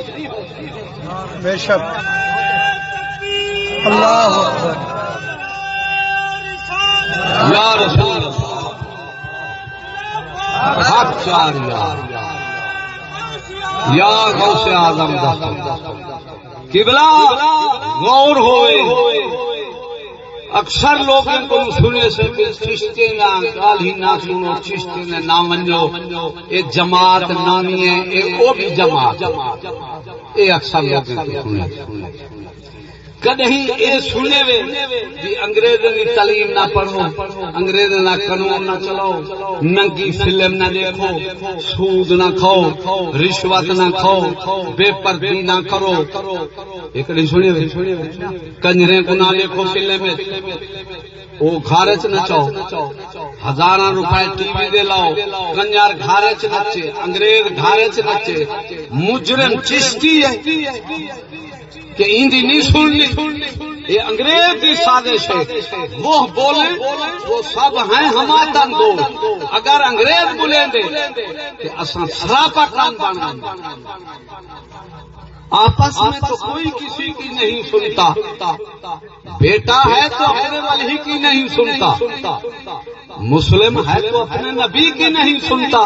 بے شک۔ اللہ۔ اکبر یا رسول اللہ۔ حق چار یا غوث اعظم قبلہ غور ہوئے۔ اکثر لوگ ان کو سنے سے چشتے نہ گال ہی نہ سنو، چشتے نے نہ منو یہ جماعت نامی ہے وہ بھی جماعت۔ یہ اکثر لوگ سنے کدی یہ سنے وے انگریز کی تعلیم نہ پڑھو انگریز نہ قانون نہ چلاؤ ننگی فلم نہ دیکھو سود نہ کھاؤ رشوت نہ کھاؤ بے پردی نہ کرو ایک سنے وے کنجرے کو نہ دیکھو فلم وہ گھر چ نچاؤ ہزار روپئے ٹی وی دے لاؤ کنجر گھر چ نچے انگریز گھر چ نچے مجرم چشتی ہے کہ ایندی نہیں سننی۔ یہ انگریز کی سازش ہے۔ وہ بولے، وہ سب ہیں ہمارا دو۔ اگر انگریز بولیں گے کہ اصل سراپا کام بنا آپس میں تو کوئی کسی کی نہیں سنتا۔ بیٹا ہے تو اپنے والی کی نہیں سنتا۔ مسلم ہے تو اپنے نبی کی نہیں سنتا۔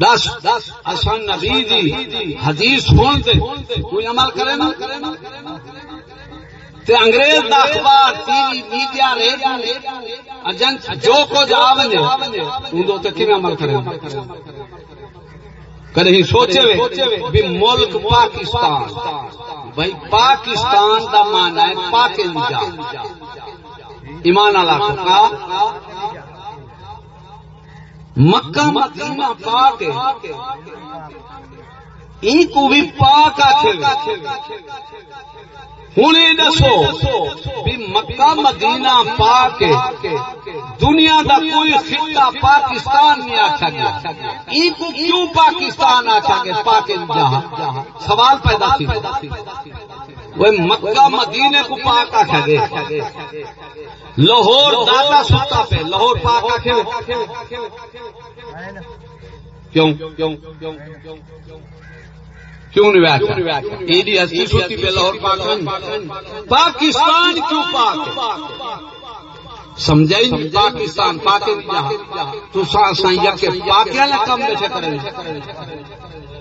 دس اصل نبی دی حدیث سن دے کوئی عمل کرے نا؟ تے انگریز دا اخبار، ٹی وی، میڈیا، ریڈیو اجن جو کچھ آوندے اون تے کیویں عمل کرے کدی سوچے وے بھی ملک پاکستان بھائی پاکستان دا معنی ہے پاکستان۔ ایمان اللہ کا مکہ مدینہ پاک ہے۔ این کو بھی پاک آکھے ہوں یہ دسو بھی مکہ مدینہ پاک دنیا دا کوئی خطہ پاکستان نہیں آخا گیا۔ این کو کیوں پاکستان آخا گیا؟ پاک جہاں۔ سوال پیدا تھی۔ وہ مکہ مدینے کو پاک آخا گیا لاہور دادا ستا پہ، لاہور پاک آخے کیوں؟ کیوں کیوں کیوں نہیں ایڈی ہستی سوتی پہ لاہور پاک پاکستان کیوں پاک؟ سمجھائی نہیں پاکستان پاک تو سائیں کے پاک کم میں سے کریں۔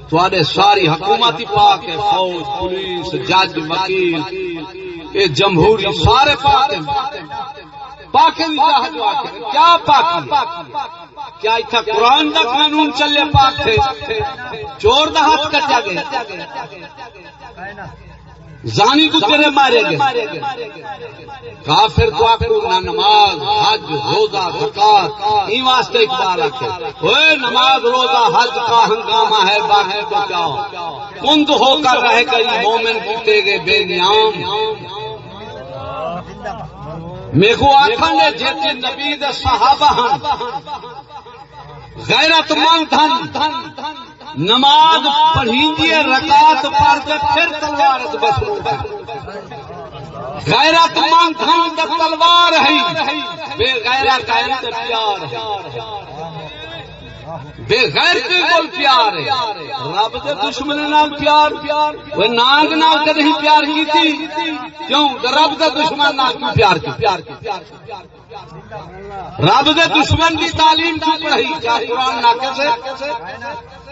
تھوڑے ساری حکومت پاک ہے، فوج، پولیس، جج، وکیل یہ جمہوری سارے پاک ہیں۔ پاک کیا پاک کیا اتنا قرآن کا قانون چلے پاک تھے؟ چور دا ہاتھ کٹا گیا زانی کو تیرے مارے گئے؟ کافر تو آخر نہ نماز، حج، روزہ، زکات این واسطے اقبال آخر ہوئے نماز، روزہ، حج کا ہنگامہ ہے، باقی تو کیا کند ہو کر رہ گئی مومن پیٹے گئے بے نیام۔ میرے آخر نے جیتے نبی صحابہ غیرت مند نماز پڑھی رکعت پڑھ کے پھر تلوار بس غیرت مند ہن تلوار ہے۔ بے غیرت ہے پیار ہے۔ بے غیر کے کول پیار ہے۔ رب دے دشمن نال پیار۔ پیار وہ نانگ نال کدی پیار کیتی۔ کیوں؟ رب دے دشمن نال کیوں پیار کی پیار کی پیار کی رب دے دشمن کی تعلیم کیوں پڑھائی؟ کیا قرآن ناقص ہے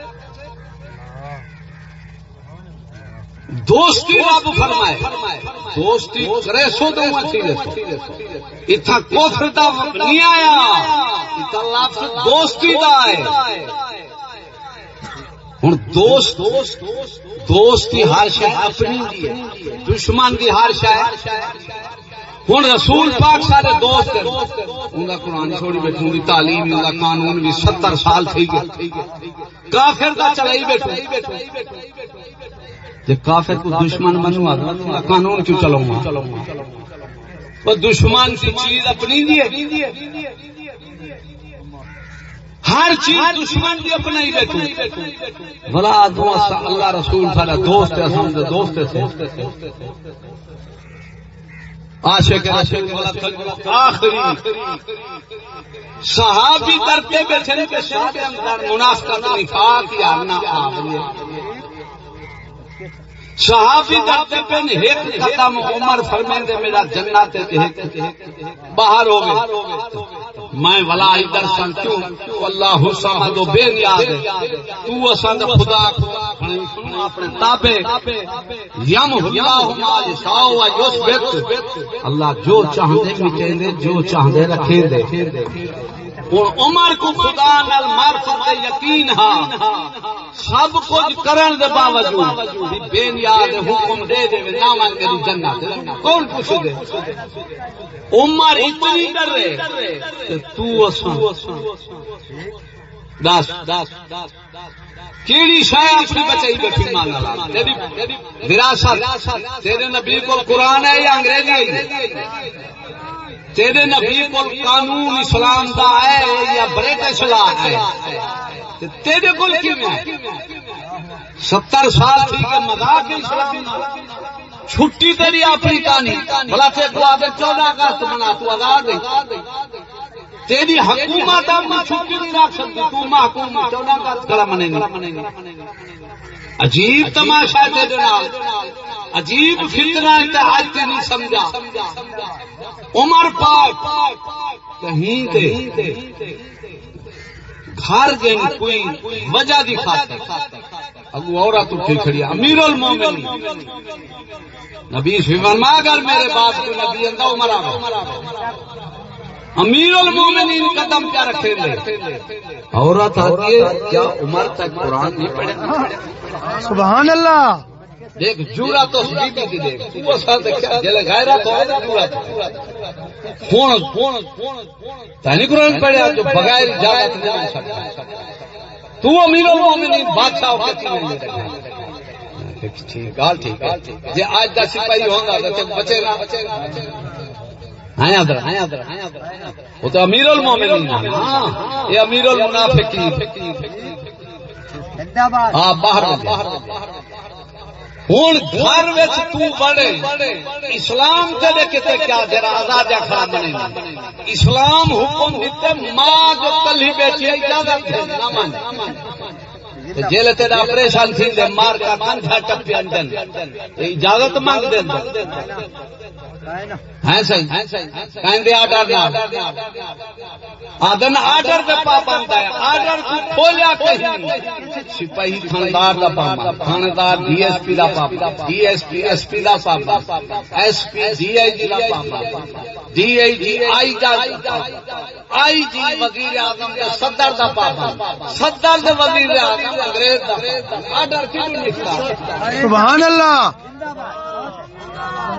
دوستی رب فرمائے۔ دوستی کرے سو تو اچھی اتنا کوفر دا نہیں آیا۔ اتنا لفظ دوستی دا ہے۔ ہوں دوست دوستی ہر شہ اپنی دشمن کی ہر شہ ہوں رسول پاک سارے دوست ان کا قرآن چھوڑی بیٹھوں کی تعلیم، ان کا قانون بھی ستر سال تھی گئے۔ کافر کا چلائی بیٹھوں۔ بیٹھو کافر کو دشمن بنوا قانون کیوں چلاؤں گا دشمن کی چیز اپنی دیے ہر چیز دشمن کی اپنا ہی بیٹھو بلا اللہ رسول سارا دوست ہے دوست عاشق عاشق آخری صحابی کرتے بیٹھے کہ شاہ اندر منافقت، نفاق یا نہ آوریے صحابی کرتے پن ایک قدم عمر فرمیندے میرا جنت باہر ہو گئے میں ولا ادھر سن کیوں؟ اللہ سمد بے نیاز تو اساں خدا اپنے تابے یم اللہ ما یشاء و یثبت۔ اللہ جو چاہندے مٹیں دے جو چاہندے رکھیں دے۔ ہوں۔ عمر کو خدا نال معرفت یقین ہاں۔ سب کچھ کرن دے باوجود بے نیاز حکم دے دے نہ من کری جنت کون پوچھ دے؟ عمر اتنی ڈر رہے تو اساں دس کیڑی شاید اپنی بچائی بیٹھی مانگا تیری وراثت تیرے نبی کو قرآن ہے یا انگریزی ہے؟ تیرے نبی کو قانون اسلام دا ہے یا برٹش لا ہے؟ تیرے کو ستر سال تھی کہ مزاق اسلام چھٹی تیری اپنی کہانی۔ بلا سے کو آگے چودہ اگست بنا تو آزاد تیری حکومت چھٹی نہیں رکھ سکتی، تو محکوم چودہ اگست کڑا منے عجیب تماشا ہے تیرے نال۔ عجیب فتنہ آج تے نہیں سمجھا۔ عمر پاک کہیں تے گھر گئی کوئی وجہ دکھا اگو عورت اٹھی کھڑی امیر المومن نبی فرما اگر میرے بعد کوئی نبی اندہ عمر آ امیر المومنین قدم کیا رکھے لے۔ عورت آتی ہے کیا عمر تک قرآن نہیں پڑھے۔ سبحان اللہ۔ دیکھ جورا تو دی دیکھ۔ تو ہے جورا تو فون فون تانی قرآن پڑھیا جو بغیر اجازت نہیں مل سکتا۔ تو امیر المومنین بادشاہ لے ٹھیک گال ٹھیک ہے۔ آج دا سپاہی ہوگا بچے گا۔ آیا آیا وہ تو امیر المومنین ہاں یہ امیر المنافقین۔ ہاں باہر باہر ہوں گھر بڑے، اسلام تیرے کتے کیا جرا آزاد کھڑا بنے اسلام حکم دیتے ماں جو بیٹھی اجازت جیل تیرا آپریشن تھی دے، مار کا کنٹھا ٹپی انجن اجازت مانگ دے آدن آڈر دے پابند ہے۔ آڈر کو کھولیا کہیں سپاہی تھاندار دا پابا تھاندار ڈی ایس پی دا پابا D S P S P the پابا S P D I G دا پابا ڈی آئی جی آئی دا آئی جی وزیر اعظم دا صدر دا پابا صدر دا وزیر اعظم انگریز دا آڈر کیوں نکلا سبحان اللہ۔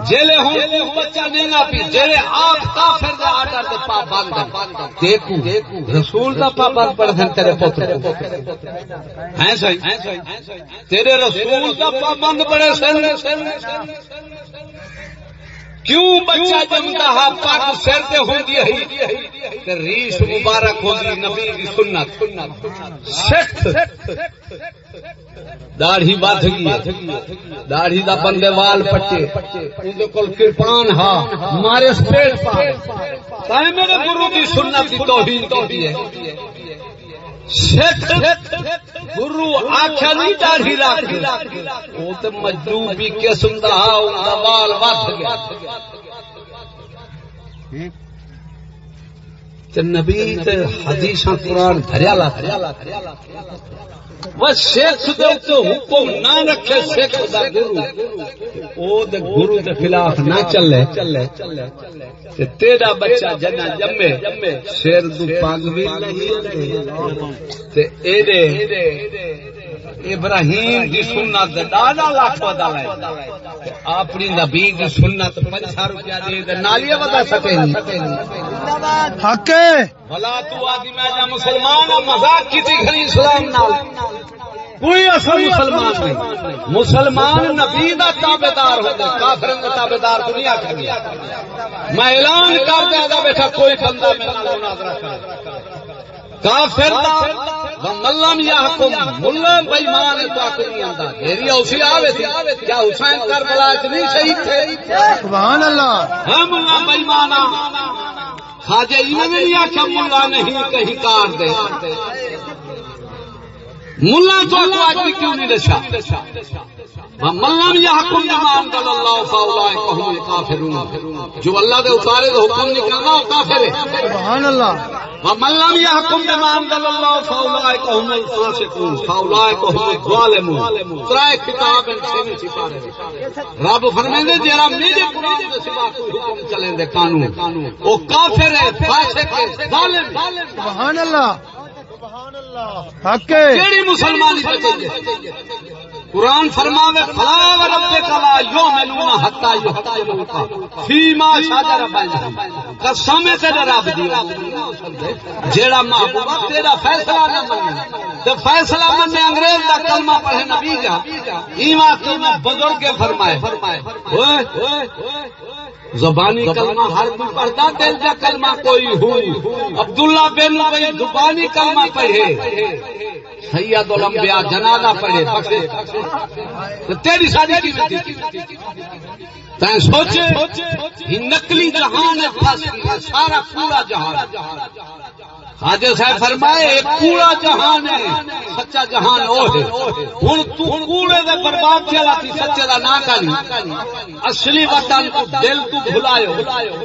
جیلے ہوں بچہ نہیں نہ پی، جیلے آپ کافر دا آڈر دے پابند دیکھو، رسول دا پابند پڑھ دیں تیرے پتر ہیں صحیح تیرے رسول دا پابند پڑے سن۔ کیوں بچہ جمتا ہے پاک سر تے ہوندی ہے؟ تے ریش مبارک ہوندی نبی دی سنت۔ سکھ۔ داڑھی بات گئی داڑھی دا بندے وال پٹے۔ اندے کول کرپان ہا۔ مارے سپیٹ پا۔ تائیں میرے گرو دی سنت دی توہین کی ہے۔ گرو آخیا نہیں داڑھی رکھ وہ تو مجلوبی قسم دا ہا وال وت گیا۔ تے نبی تے حدیثاں قرآن دھریا لا وہ سکھ دے تو حکم نہ رکھے، سکھ دا گرو۔ او دے گرو دے خلاف نہ چلے۔ تے تیرا بچہ جنا جمے، سر دو پگ تے اے دے ابراہیم دی سنت ڈاڈا لاکھ ودا لے اپنی نبی دی سنت 500 روپیہ دے تے نالیاں بتا سکے حق ہے۔ بلا تو آدمی جا مسلمان مذاق کی تھی گھر اسلام نال۔ کوئی اصل مسلمان نہیں۔ مسلمان نبی دا تابے دار ہوتا کافر کا تابے دار تو نہیں آخر میں اعلان کر دیا گا بیٹا کوئی بندہ میرا مناظرہ کرے۔ کافر دا ملم یا حکم ملا بےمان تو آوے تھی کیا حسین کربلا چ نہیں شہید تھے؟ سبحان اللہ۔ ہم بےمانا۔ انہوں نے نہیں آخیا ملا نہیں کہیں کار دے۔ ملا تو آج بھی کیوں نہیں دشا ملم یا حکم جمان دل اللہ فاولائے کہوں کافرون جو اللہ دے اتارے دے حکم نکلنا وہ کافر ہے سبحان اللہ. ملم یا حکم دل اللہ فاولائے کہوں الفاسقون. فاولائے کہوں الظالمون. ترائے کتاب ان سے میں چھپا رہے رب فرمیندے جرا میرے قرآن دے سوا کوئی حکم چلیں دے قانون. وہ کافر ہے فاسق ہے ظالم ہے سبحان اللہ. حق ہے. کیڑی مسلمانی بچے قرآن فرماوے، فلا کلا یومنون حتا فیما شاجر قسم تیرے رب دی۔ جیڑا محبوبہ تیرا فیصلہ نہ منے تے فیصلہ منے انگریز دا کلمہ پڑھے نبی کا کلمہ بزرگ کے فرمائے اوئے زبانی کلمہ ہر کوئی پڑھتا دل کا کلمہ کوئی ہو عبداللہ بن بھائی زبانی کلمہ پڑھے۔ سید الانبیاء جنازہ پڑھے بخشے تیری شادی کی تھی تین سوچے نقلی جہان ہے پھنس گیا، سارا پورا جہان۔ صاحب فرمائے ایک کوڑا جہان ہے سچا جہان ہے۔ تو کوڑے دے برباد چلا تھی سچے دا نہ کری اصلی وطن کو دل تو بھلایو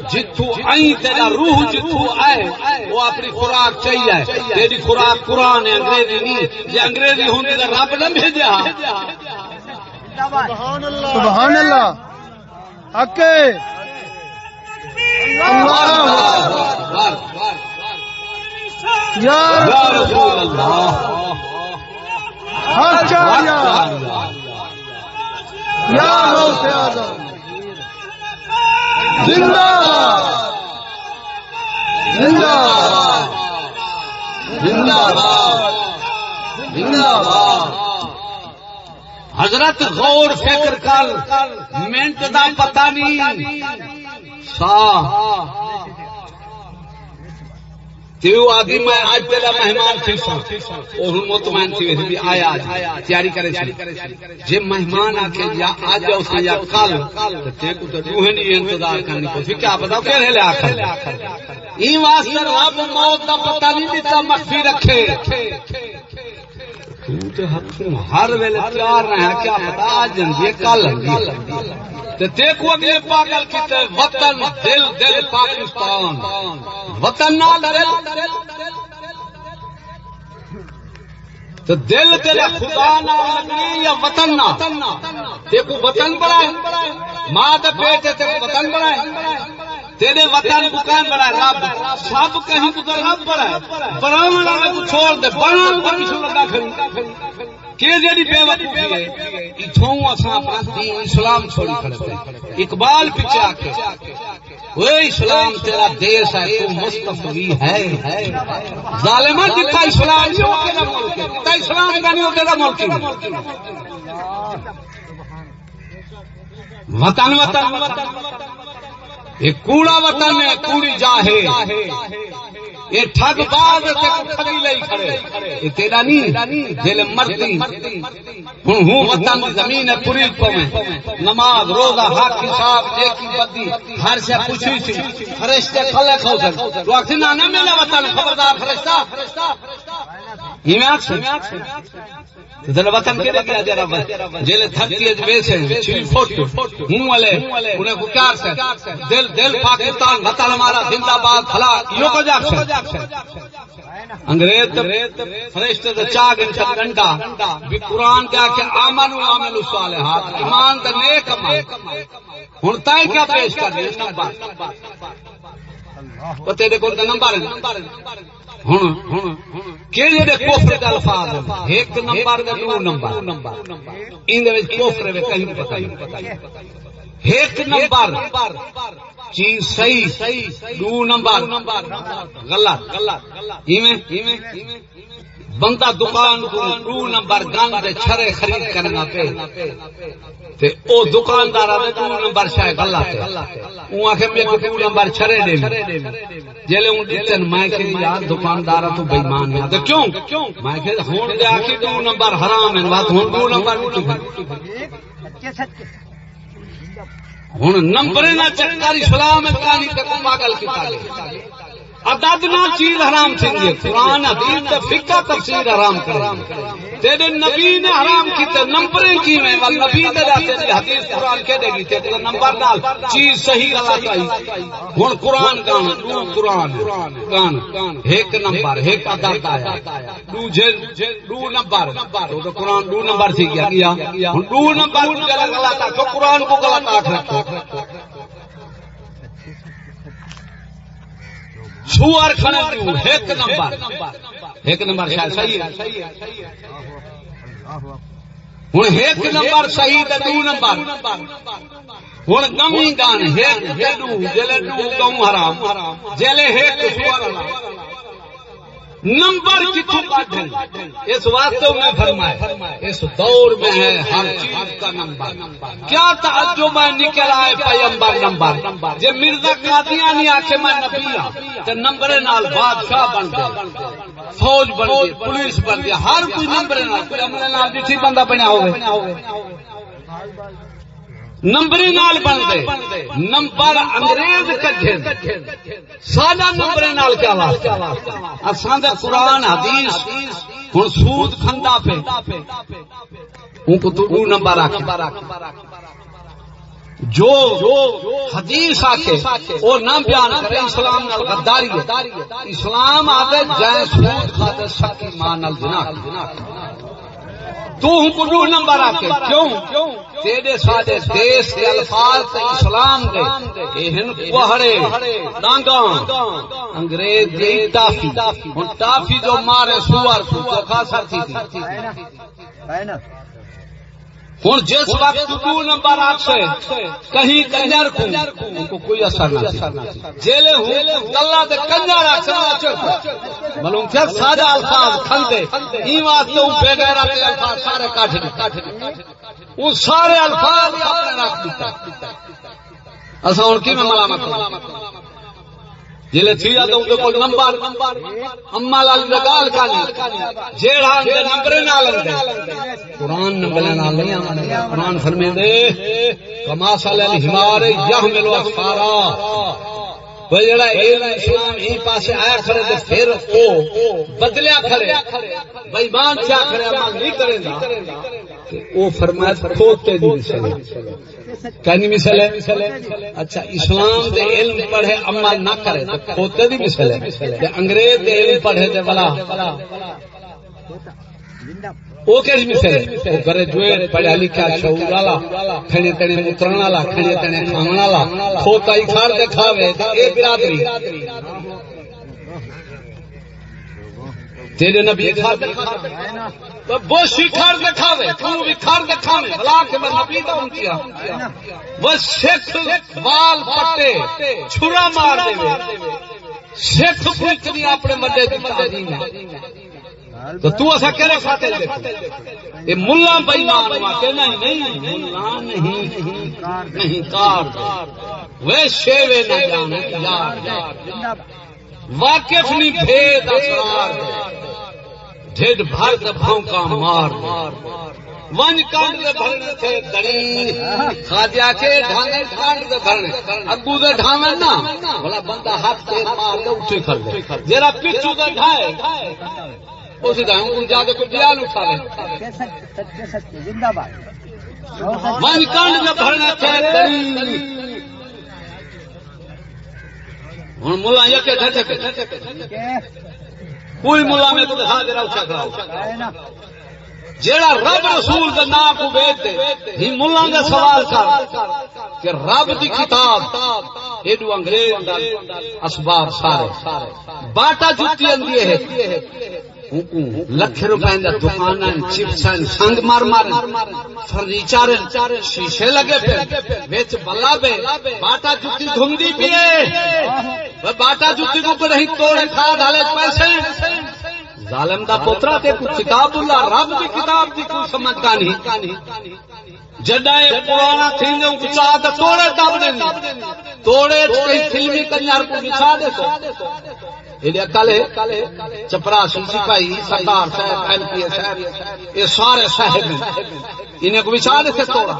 جتھو آئی تیرا روح جتھو آئے وہ اپنی خوراک چاہیے۔ تیری خوراک قرآن ہے انگریزی نہیں۔ جی انگریزی ہونے کا رب نہ بھیجا سبحان اللہ۔ اللہ۔ حق غوث زندہ۔ زندہ۔ زندہ۔ زندہ۔ حضرت غور فکر کر منٹ دا پتہ نہیں۔ سا تیو آدھی میں آج مہمان تھی سا اور مطمئن تھی ویسے بھی آیا آج۔ تیاری کرے سی مہمان آ کے یا آج جاؤ یا کل تے کو تو روح نہیں انتظار کرنی کو پھر کیا لے آخر این واسطے رب موت دا پتہ نہیں دیتا، مخفی رکھے۔ ہر ویلے تیار رہا کیا پتا آج کل دیکھو اگلے پاگل کی وطن دل دل پاکستان۔ وطن نہ لڑے تو دل تیرا خدا نہ لگنی یا وطن نہ دیکھو وطن بڑا ہے ماں تو پیٹ ہے تیرے وطن بڑا ہے تیرے وطن کو کہیں بڑا ہے رب۔ سب کہیں کو تو رب بڑا ہے بڑا والا کو چھوڑ دے بڑا کو پیچھے لگا کھڑی۔ کہ جڑی بے وقوفی ہے اساں اپنا دین اسلام چھوڑی کھڑے اقبال پیچھے آ کے اسلام تیرا دیش ہے، تو مستفی ہے۔ ظالمہ جتا اسلام نہیں ملک اسلام کا نہیں وہ ملک وطن وطن یہ کوڑا وطن ہے، کوڑی جاہے یہ ٹھگ باز لئی کھڑے۔ یہ تیرا نہیں دل ہوں وطن زمین پوری پویں۔ نماز، روزہ، حق، حساب نیکی بدی۔ ہر سے پوچھی سی۔ فرشتے سن۔ تو نہ وطن، خبردار فرشتہ۔ وطن کے گیا جرا جیلے تھکی بیسے چھری فوٹ ہوں والے، انہیں کو کیا سے دل دل پاکستان، وطن ہمارا، زندہ باد پھلا یو کو جا انگریز فرشتے تو چاگ ان سب گھنٹا بھی قرآن کیا کہ آمن و عامل الصالحات ایمان تے نیک عمل۔ ہن تائیں کیا پیش کر رہے نمبر۔ وہ تیرے کول نمبر ہن ہن کیڑے دے دے الفاظ ایک نمبر دے دو نمبر۔ ان دے وچ کہیں پتہ نہیں ایک نمبر۔ چیز صحیح۔ دو نمبر۔ غلط۔ بندہ دکان کو دو نمبر گند چھرے خرید کرنا پہ تے او دکاندار آدھے دو نمبر شاید غلط ہے اون آخے میں کو دو نمبر چھرے دے جلے اون دیتن میں کہ یار دکاندار تو بے ایمان ہے۔ تو کیوں؟ میں کہ ہون دے آخی دو نمبر حرام ہے۔ بات ہون دو نمبر ہوں نمبر نہ چکر اسلام کہانی تک پاگل کی عدد نہ چیز حرام تھی قرآن، حدیث، تے فقہ تفسیر حرام کرے تیرے نبی نے حرام کی تے نمبر کی میں ول نبی دے راتے دی جی، حدیث قرآن کے دے گی۔ تے نمبر نال چیز صحیح غلط آئی۔ ہن قرآن گان دو قرآن گان ایک نمبر، ایک عدد آیا۔ دو جے دو نمبر۔ تو قرآن دو نمبر تھی گیا۔ ہن دو نمبر کو غلط آ تو قرآن کو غلط آکھ رکھو۔ سوار کھڑا کیوں ایک نمبر ایک نمبر شاید صحیح ہے۔ ہوں ایک نمبر صحیح تے دو نمبر۔ ہوں گمی گان جلے حرام۔ جلے ایک سوار نمبر کتوں کاٹیں اس واسطے میں فرمایا اس دور میں ہے ہر چیز کا نمبر۔ کیا تعجب میں نکل آئے پیمبر نمبر۔ جی مرزا قادیاں نہیں آکے میں نبی ہاں نمبر نال بادشاہ بن گیا فوج بن گئی، پولیس بن گیا ہر کوئی نمبر نال، کوئی عملے نال جتھی بندہ بنیا ہوئے۔ نمبری نال نمبر انگریز کٹھے۔ سادہ نمبر نال کیا واسطہ؟ اساں دے قرآن، حدیث، ہن سود کھندا پہ کو تو نمبر رکھ جو حدیث آ کے وہ نہ بیان کرے، اسلام نال غداری ہے۔ اسلام آدھے جائے سود کھاتے سکی ماں نال تو ہوں کو نمبر آ کے کیوں؟ تیرے سارے دیش کے الفاظ تے اسلام دے۔ کوہڑے ڈانگا انگریز دی ٹافی۔ ہن ٹافی جو مارے سوار کو تھی۔ ہوں جس وقت دو نمبر آپ سے کہیں کنجر کو ان کو کوئی اثر نہ جیلے ہوں کلا دے کنجر اثر معلوم تھا سارے الفاظ کھلتے این واسطے ہوں بے غیرہ تے الفاظ سارے کاٹ دی وہ سارے الفاظ اپنے رکھ دیتا۔ اسا ہن کی میں ملامت کروں جلے تھی جاتا ہوں تو نمبر، اما لال گال کالی جیڑا اندر نمبر نال اندر قرآن نمبر نال نہیں آمانے قرآن فرمے دے کما سال الہمار یحمل اسفارا وہ جڑا علم اسلام ہی پاسے آیا کھڑے تے پھر او بدلیا کھڑے۔ بھائی مان کیا کھڑے عمل نہیں کرے گا۔ او فرمایا، کھوتے دی مثال کہنی ہے؟ اچھا اسلام دے علم پڑھے عمل نہ کرے کھوتے دی ہے۔ انگریز دے علم پڑھے بلا۔ وہ کیسی ہے؟ گریجویٹ پڑھا لکھا شعور والا کھڑے تنے مترن والا کھڑے تنے کھاون والا۔ کھوتا ہی کھار دے کھاوے اے برادری۔ تیرے نبی کھار دے کھاوے وہ شکھار دے کھاوے، تو بھی کھار دے کھاوے، بلا کے میں نبی دا ہوں کیا؟ وہ سکھ وال پٹے، چھرا مار دے سکھ پوچھنی اپنے مدے دی تعلیم ہے۔ تو تو ایسا کہہ رہے فاتح دے یہ ملا بھائی مان ہوا کہ نہیں نہیں ملا نہیں نہیں، کار وہ شیوے نہ جانے، یار واقف نہیں، بھید اسرار ڈھڈ بھر بھونکا مار ون کانڈ دے بھرنے تھے دڑی۔ خاجا کے کانڈ دے بھرنے۔ اگو دے نا بھلا بندہ ہاتھ تے مار اٹھے دے دے ڈھائے۔ اس جا کے کوئی بیال اٹھا لے۔ ون کانڈ دے بھرنے تھے دڑی۔ ہوں ملا کوئی ملا میں تو دکھا دے رہا اچھا کراؤ۔ جیڑا رب رسول کا نام کو بیچ ہی ملا کا سوال کر کہ رب دی کتاب، ایڈو انگریز اسباب سارے۔ باٹا جتی اندی ہے۔ لکھ روپے دکان چپس سنگ مار مار، فرنیچر، شیشے لگے پہ بلا پہ باٹا جتی دھمدی پیے باٹا جتی کو نہیں توڑے کھا ڈالے پیسے۔ ظالم دا پوترا تے کتاب اللہ، رب دی کتاب دی کوئی سمجھتا نہیں۔ جڈائے پرانا تھی جو بچا تو توڑے دب دیں توڑے فلمی کنیار کو بچا دے تو۔ چپرا سپاہی سردار صاحب، ایم پی صاحب، یہ سارے صاحب انہیں کو بچا دے توڑا۔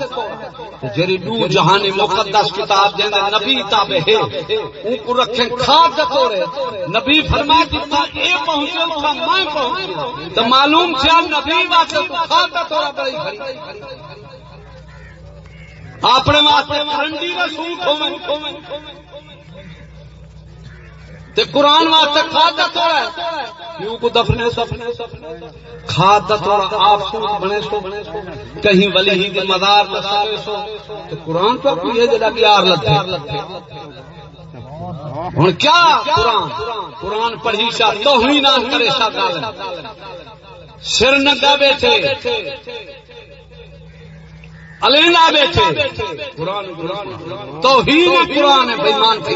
جری دو جہانی مقدس کتاب دیں نبی تابے ہے ان کو کھاد توڑے نبی جتنا اے پہنچے میں تو معلوم کیا نبی واسطے کھاد توڑا بڑی اپنے واسطے کا سوٹ تے قرآن واسطے کھاد دا تھوڑا ہے۔ کیوں کو دفنے سفنے کھاد دا تھوڑا آپ سو بنے سو۔ کہیں ولی ہی کے مزار لگائے سو۔ تو قرآن تو کوئی ہے جدا کی آر لگے۔ ہوں کیا قرآن؟ قرآن پڑھی شاہ تو ہی نہ کرے شاہ گال سر نگا بیٹھے۔ علینا بیٹھے۔ قرآن تو ہی قرآن ہے بےمان تھی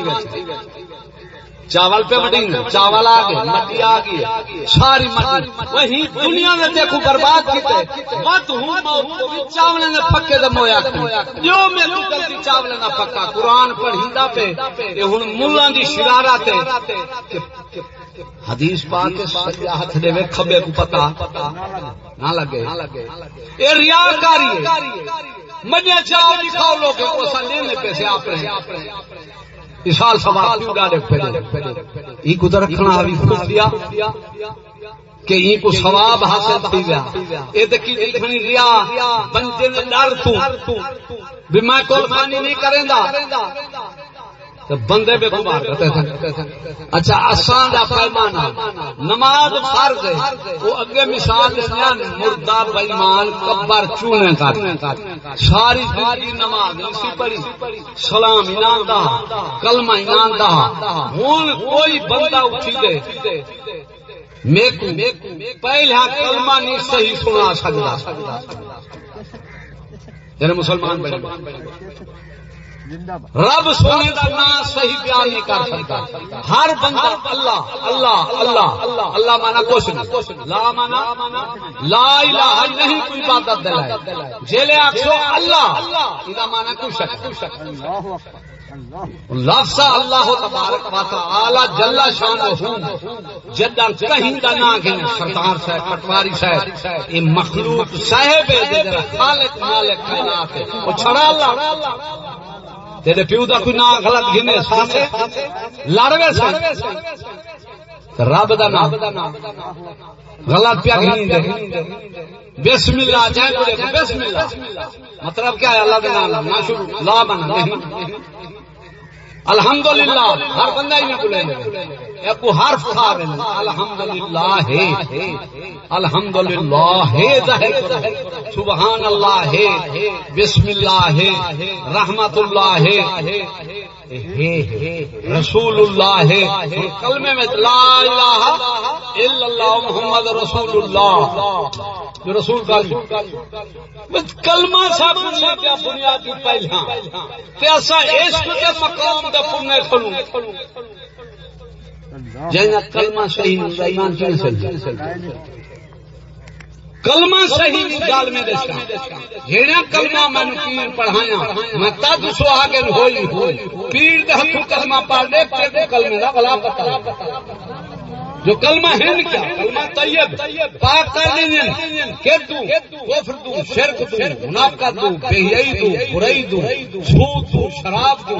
چاول پہ بڑی چاول آ گئے، مٹی آ گئی ساری مٹی۔ وہی دنیا میں دیکھو، برباد کیتے۔ مت ہوں چاول نے پکے دم ہویا جو میں تو چاول نہ پکا قرآن پڑھیندا پہ، یہ ہن ملہ دی شرارت ہے حدیث پاک کے ہاتھ دے کھبے کو پتا نہ لگے۔ یہ ریاکاری ہے۔ مجھے چاہو دکھاؤ لوگ کو سا لینے پیسے آپ رہے۔ اشال سوال کیوں ڈالے پھر کو رکھنا ابھی دیا کہ یہ کو ثواب حاصل تھی گیا۔ کی لکھنی جی ریا، بندے ڈر تو۔ بھی میں کول خانی نہیں کریں بندے بے خبار کرتے تھے اچھا آسان دا پیمانہ نماز فرض ہے۔ وہ اگے مثال دینا مردہ بےمان کبر چونے کا۔ ساری زندگی نماز اسی پڑھی۔ سلام ایمان دا، کلمہ ایمان دا۔ ہوں کوئی بندہ اٹھی دے۔ میکو، پہلا کلمہ نہیں صحیح سنا سکتا۔ جنہیں مسلمان بنے۔ رب سونے کا نام صحیح بیان نہیں کر سکتا۔ ہر بندہ اللہ اللہ اللہ اللہ مانا کچھ نہیں۔ لا مانا لا الہ نہیں کوئی عبادت دلائے۔ جیلے آخو اللہ یہ مانا کچھ شک لفظ اللہ تبارک و تعالی جل شان کہیں دا نہ کہ سردار صاحب پٹواری صاحب یہ مخلوق صاحب ہے جڑا خالق مالک کائنات ہے۔ وہ چھڑا اللہ۔ تیرے پیو دا کوئی نام غلط گنے سامنے لڑوے سے رب دا نام۔ غلط پیا گھنی بسم اللہ، جائے بسم اللہ۔ مطلب کیا ہے؟ اللہ کے نام۔ نہ شروع۔ لا بنا نہیں۔ الحمد للہ ہر بندہ ہی نہ بولے کو حرف تھا الحمد للہ ہے الحمد للہ سبحان اللہ ہے۔ بسم اللہ ہے رحمت اللہ ہے۔ رسول اللہ ہے کلمے میں لا الہ الا اللہ محمد رسول اللہ جو رسول کا کلمہ صاحب سا کیا بنیادی پہلا ایسا عشق کے مقام کا پنے کھلوں جینا کلمہ صحیح نہیں، ایمان کیوں صحیح کلمہ صحیح نہیں، گال میں دستا جینا کلمہ میں پیر پڑھایا، میں تد سو آگے ہوئی ہوئی، پیر دے ہتھوں کلمہ پڑھ دے تے کلمے دا بلا پتہ۔ جو کلمہ ہے کیا کلمہ طیب، پاک کرنے کہ تو کفر تو شرک تو منافقت تو بے تو برائی تو سود تو شراب تو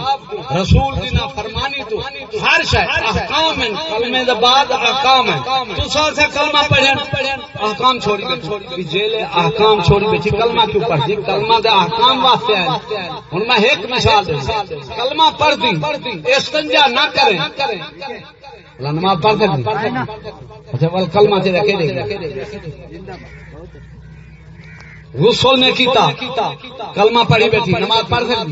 رسول دی فرمانی تو ہر شے احکام ہیں، کلمے دے بعد احکام ہیں۔ تو سا سے کلمہ پڑھن احکام چھوڑی گئے جیل احکام چھوڑی بیٹھی۔ کلمہ کیوں پڑھ دی کلمہ دے احکام واسطے ہے ہن میں ایک مثال دے۔ کلمہ پڑھ دی استنجا نہ کریں۔ نماز پڑھ سکتی اچھا بل کلمہ سے رکھے دے۔ غسل نے کیتا۔ کلمہ پڑھی بیٹھی، نماز پڑھ سکتی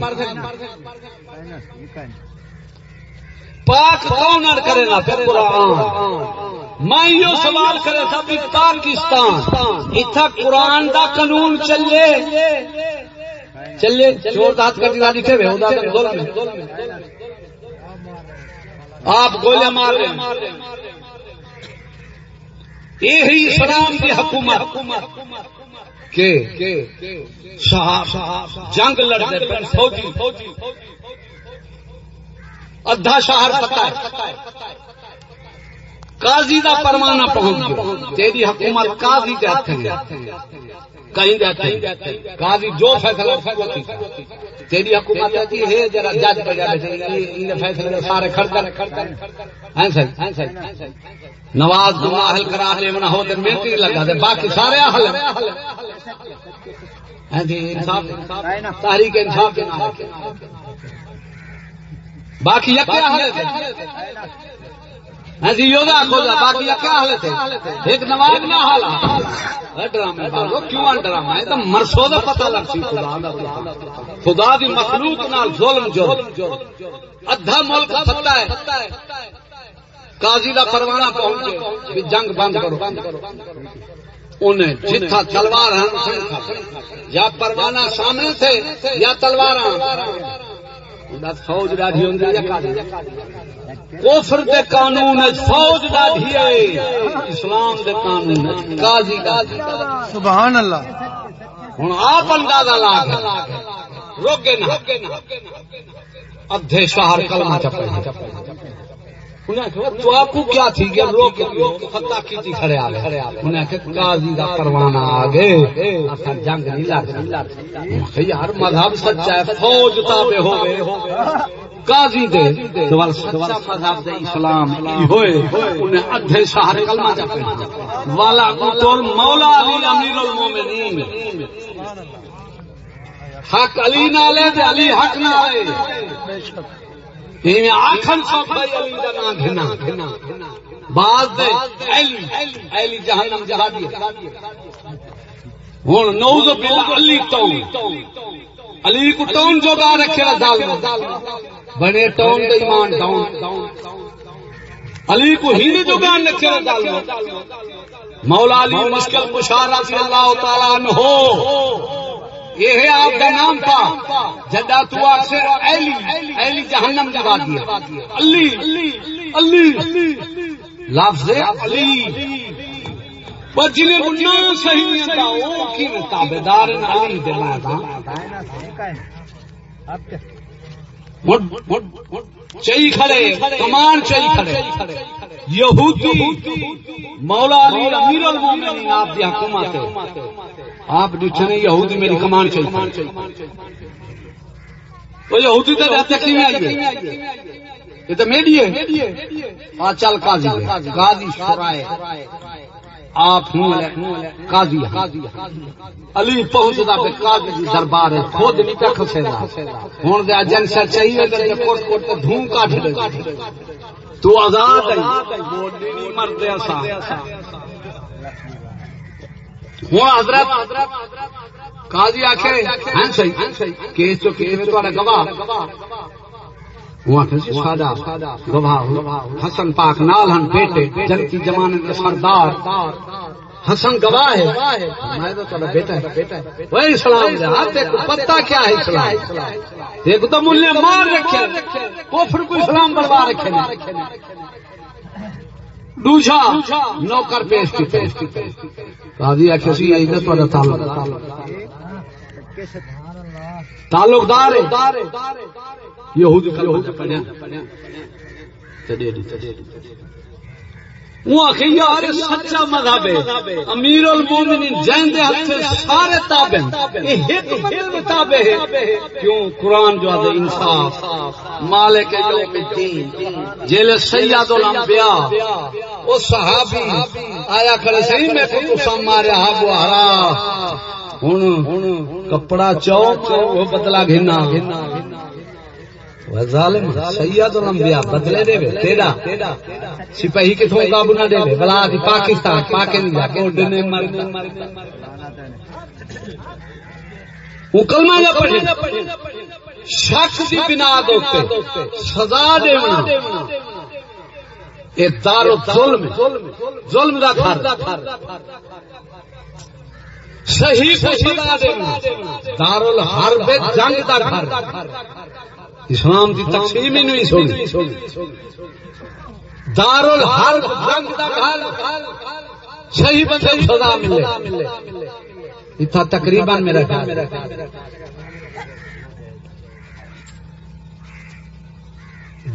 پاک کون اڑ کرے گا پھر قرآن؟ میں یہ سوال کرے تھا بھی پاکستان اتنا قرآن دا قانون چلے۔ چلے، چور دات کر دیا لکھے ہوئے آپ گولے مار رہے یہی اسلام کی حکومت کے جنگ لڑتے فوجی۔ ادھا شہر پتا ہے۔ قاضی دا پروانہ پہنچ تیری حکومت قاضی کے ہاتھ کہیں قاضی جو فیصلہ تیری حکومت ہے جج پہ جا بیٹھے فیصلے سارے ہاں ہاں نواز حل کرا لے ہو محنت لگا دے، باقی سارے حل ہاں جی، تحریک انصاف کے نام۔ باقی ایک نہ ڈرامے کیوں ڈرامہ؟ ہے تو مرسو پتہ لگ سی، خدا خدا دی مخلوق نال ظلم جو۔ ادھا ملک پتا ہے۔ قاضی دا پروانہ پہنچے، بھی جنگ بند کرو۔ انہیں جتھا تلوار یا پروانہ سامنے تھے، یا تلوار فوج ڈاڈی ہوں کوفر دے قانون فوج ڈاڈی اسلام دے قانون قاضی سبحان اللہ۔ ہوں آپ اندازہ لا روکے نہ۔ ادھے شہر کلمہ چپے۔ تو آپ کو کیا تھی کہ لوگ فتح کی تھی کھڑے آ گئے انہیں کہ قاضی کا پروانہ آ گئے۔ اصل جنگ نہیں لگ یار، مذہب سچا ہے، فوج تابے ہو گئے قاضی دے دوال سچا مذہب دے اسلام ہوئے۔ انہیں ادھے سہارے کلمہ جپے والا کو مولا علی امیر المومنین۔ حق علی نہ لے دے علی حق نہ لے آخن یعنی علی دا نام گھنا۔ بعد علی علی جہنم جہادی نوز باللہ علی ٹون۔ علی کو جو گا رکھے بنے ٹون دے ایمان ٹون علی کو ہی جو گا رکھے مولا علی مشکل مشارہ رضی اللہ تعالیٰ عنہ۔ یہ آپ کا نام تھا۔ جدا تو آپ سے ایلی ایلی جہنم جگا دیا علی علی، لفظ علی۔ جنہیں بننا صحیح تھا وہ کی تابے دار علی دینا تھا۔ کھڑے، کمان چئی کھڑے۔ یہودی مولا علی امیر المومنین آپ کی حکومت ہے۔ آپ ڈچھنے یہودی میری کمان چاہیے وہ یہودی تو رہتے کی میں آئیے؟ یہ تو میری ہے۔ آ چل قاضی قاضی شرائے آپ ہوں قاضی علی پہنچتا پہ قاضی کی دربار ہے۔ خود نہیں پہ کھسے گا۔ ہوں دے جن سے چاہیے کہ کوٹ کوٹ تے دھوم کاٹ دے۔ تو آزاد مرد ہوں حضرت قاضی آخر ہاں, ہاں صحیح کیس کیس میں جی، گواہ۔ حسن پاک، نال ہن بیٹے جنتی جمانت کے سردار۔ حسن گواہ ہے۔ میں تو بیٹا ہے۔ وہ اسلام دیکھو پتہ کیا ہے اسلام؟ دیکھو تو ملے مار رکھے، کفر کو اسلام برباد رکھے دوسرا، نوکر پیش قاضی سی تعلق۔ تعلق دار یہود یار سچا مذہب ہے۔ امیر المومنین جین دے سارے تابع ایک تابع ہے۔ کیوں؟ قرآن جو ہے انصاف۔ مالک یوم الدین جیل سید الانبیاء۔ او صحابی، آیا کھڑے صحیح میں کو تو ماریا ہا بوہرا ہن، کپڑا چوک، وہ بدلا گھنا ظالم سید الانبیاء بدلے دے تیرا۔ سپاہی کے تھوڑا قابو نہ دے بلا دی پاکستان پاکے نہیں جا مر وہ کلمہ نہ پڑھے۔ شک دی بنا دوتے سزا دینا اے دار ظلم ظلم دا گھر۔ صحیح کو سزا دینا دار الحرب جنگ دا گھر۔ اسلام کی تقسیم ہی نہیں سنی دار الحرب جنگ دا گھر صحیح بندے سزا ملے۔ اتنا تقریباً میرا خیال۔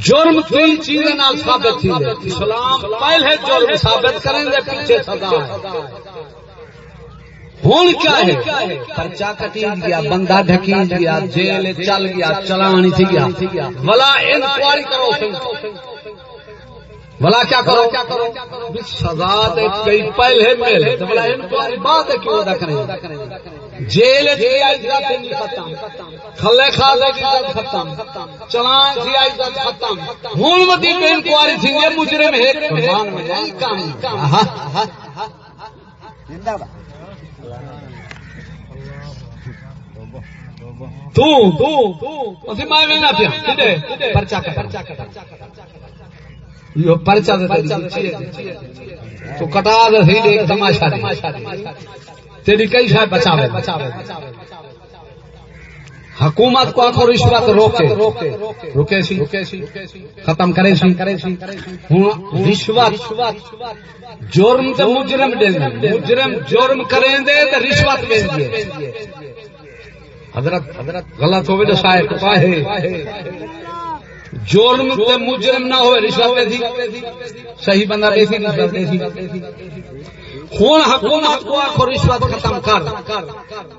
جرم تین چیزیں ثابت تھی۔ اسلام پہلے جرم ثابت کریں گے پیچھے سزا ہوں کیا ہے؟ پرچا کٹی گیا، بندہ ڈھکی گیا، جیل چل گیا چلانی تھی گیا۔ بلا انکوائری کرو بلا کیا کرو؟ کیا کرو سزا کئی پہلے ملے بلا انکوائری بعد کیوں ادا کریں جیل ختم۔ کھلے کھا دے ختم۔ چلان تھی عزت ختم۔ ہوں مدی انکوائری تھی مجرم ہے۔ زندہ باد۔ تو کٹا. دے تماشا تیری کئی شاید بچا حکومت کو آخو رشوت روکے۔ روکے سی۔ ختم کرے سی۔ رشوت۔ جرم تو مجرم مجرم جرم کریں دے تو رشوت دے حضرت حضرت، غلط ہوئے تو شاید جرم تے مجرم نہ ہوئے، رشوت صحیح بندہ ہوں حکومت کو آخو رشوت ختم کر۔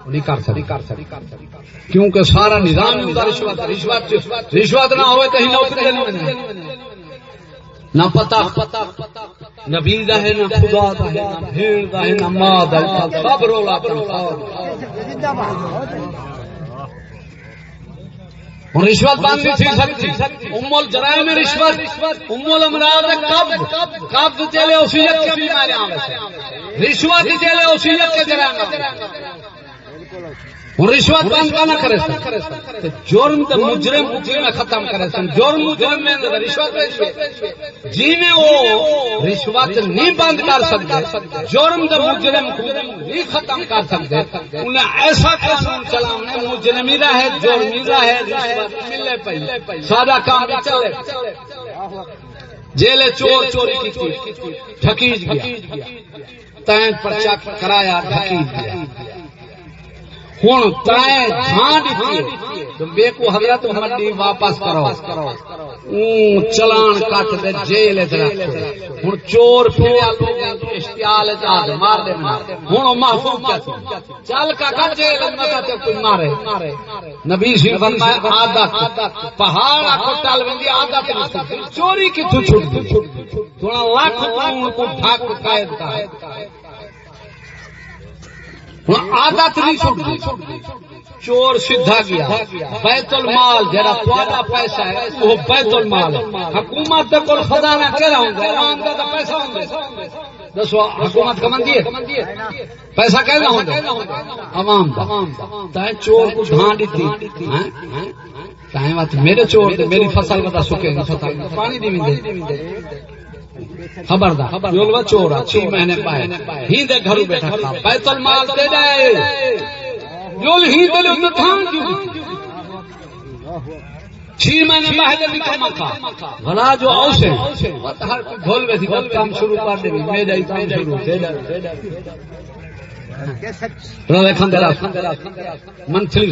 نہیں کر سکتی کیونکہ سارا نظام ہوتا رشوت۔ رشوت رشوت نہ ہوئے کہیں نوکری نہ پتا۔ نبی دا ہے، نہ خدا دا ہے، نہ بھیڑ دا ہے، نہ ماں دا سب رولا پر رشوت بند نہیں تھی سکتی۔ امول الجرائم میں رشوت، امول امراض قبض قبض چلے وصیت کے بیمارے رشوت چلے وصیت کے جرائم ہوں رشوت بند کا نہ کرے سن؟ جرم تو مجرم مجرم ختم کرے سن۔ جرم مجرم میں رشوت جی میں وہ رشوت نہیں بند کر سکتے، جرم تو مجرم نہیں ختم کر سکتے۔ انہیں ایسا قانون چلانے مجرم ہی رہے، جرم ہی رہے، رشوت ملے پہ سارا کام چلے۔ جیلے چور چوری کی ٹھکیج گیا۔ تین پرچا کرایا ٹھکیج گیا۔ ہوں بے کو حضرت منڈی واپس کرو۔ چلان کٹ دے جیل ہوں چور اشتیال مار دینا ہوں محفوظ چل کا جیل کوئی مارے۔ نبی سی بندہ عادت پہاڑ آخو بندی عادت چوری کتوں چھٹ تھوڑا لاکھ کو قائد کا عادت نہیں چھوڑ چور سیدھا گیا۔ بیت المال، جڑا تھوڑا پیسہ ہے، وہ بیت المال حکومت کو خزانہ کہڑا ہوں گا عوام کا پیسہ ہوں گا دسو، حکومت کا مندی ہے؟ پیسہ کہنا ہوں گا عوام کا تائیں چور کو دھان دیتی ہاں؟ تائیں بات میرے چور دے میری فصل کا سکے۔ گا پانی دی دے خبردار خبر چورا چھ مہینے پائے ہی دے گھر بیٹھا تھا بیت المال دے دے۔ جو۔ ہی دے چھ مہینے پہلے بھی کام تھا بھلا جو اوسے ہر ڈھول میں کام شروع کر دے میں جائی کام شروع دے دے منتھلی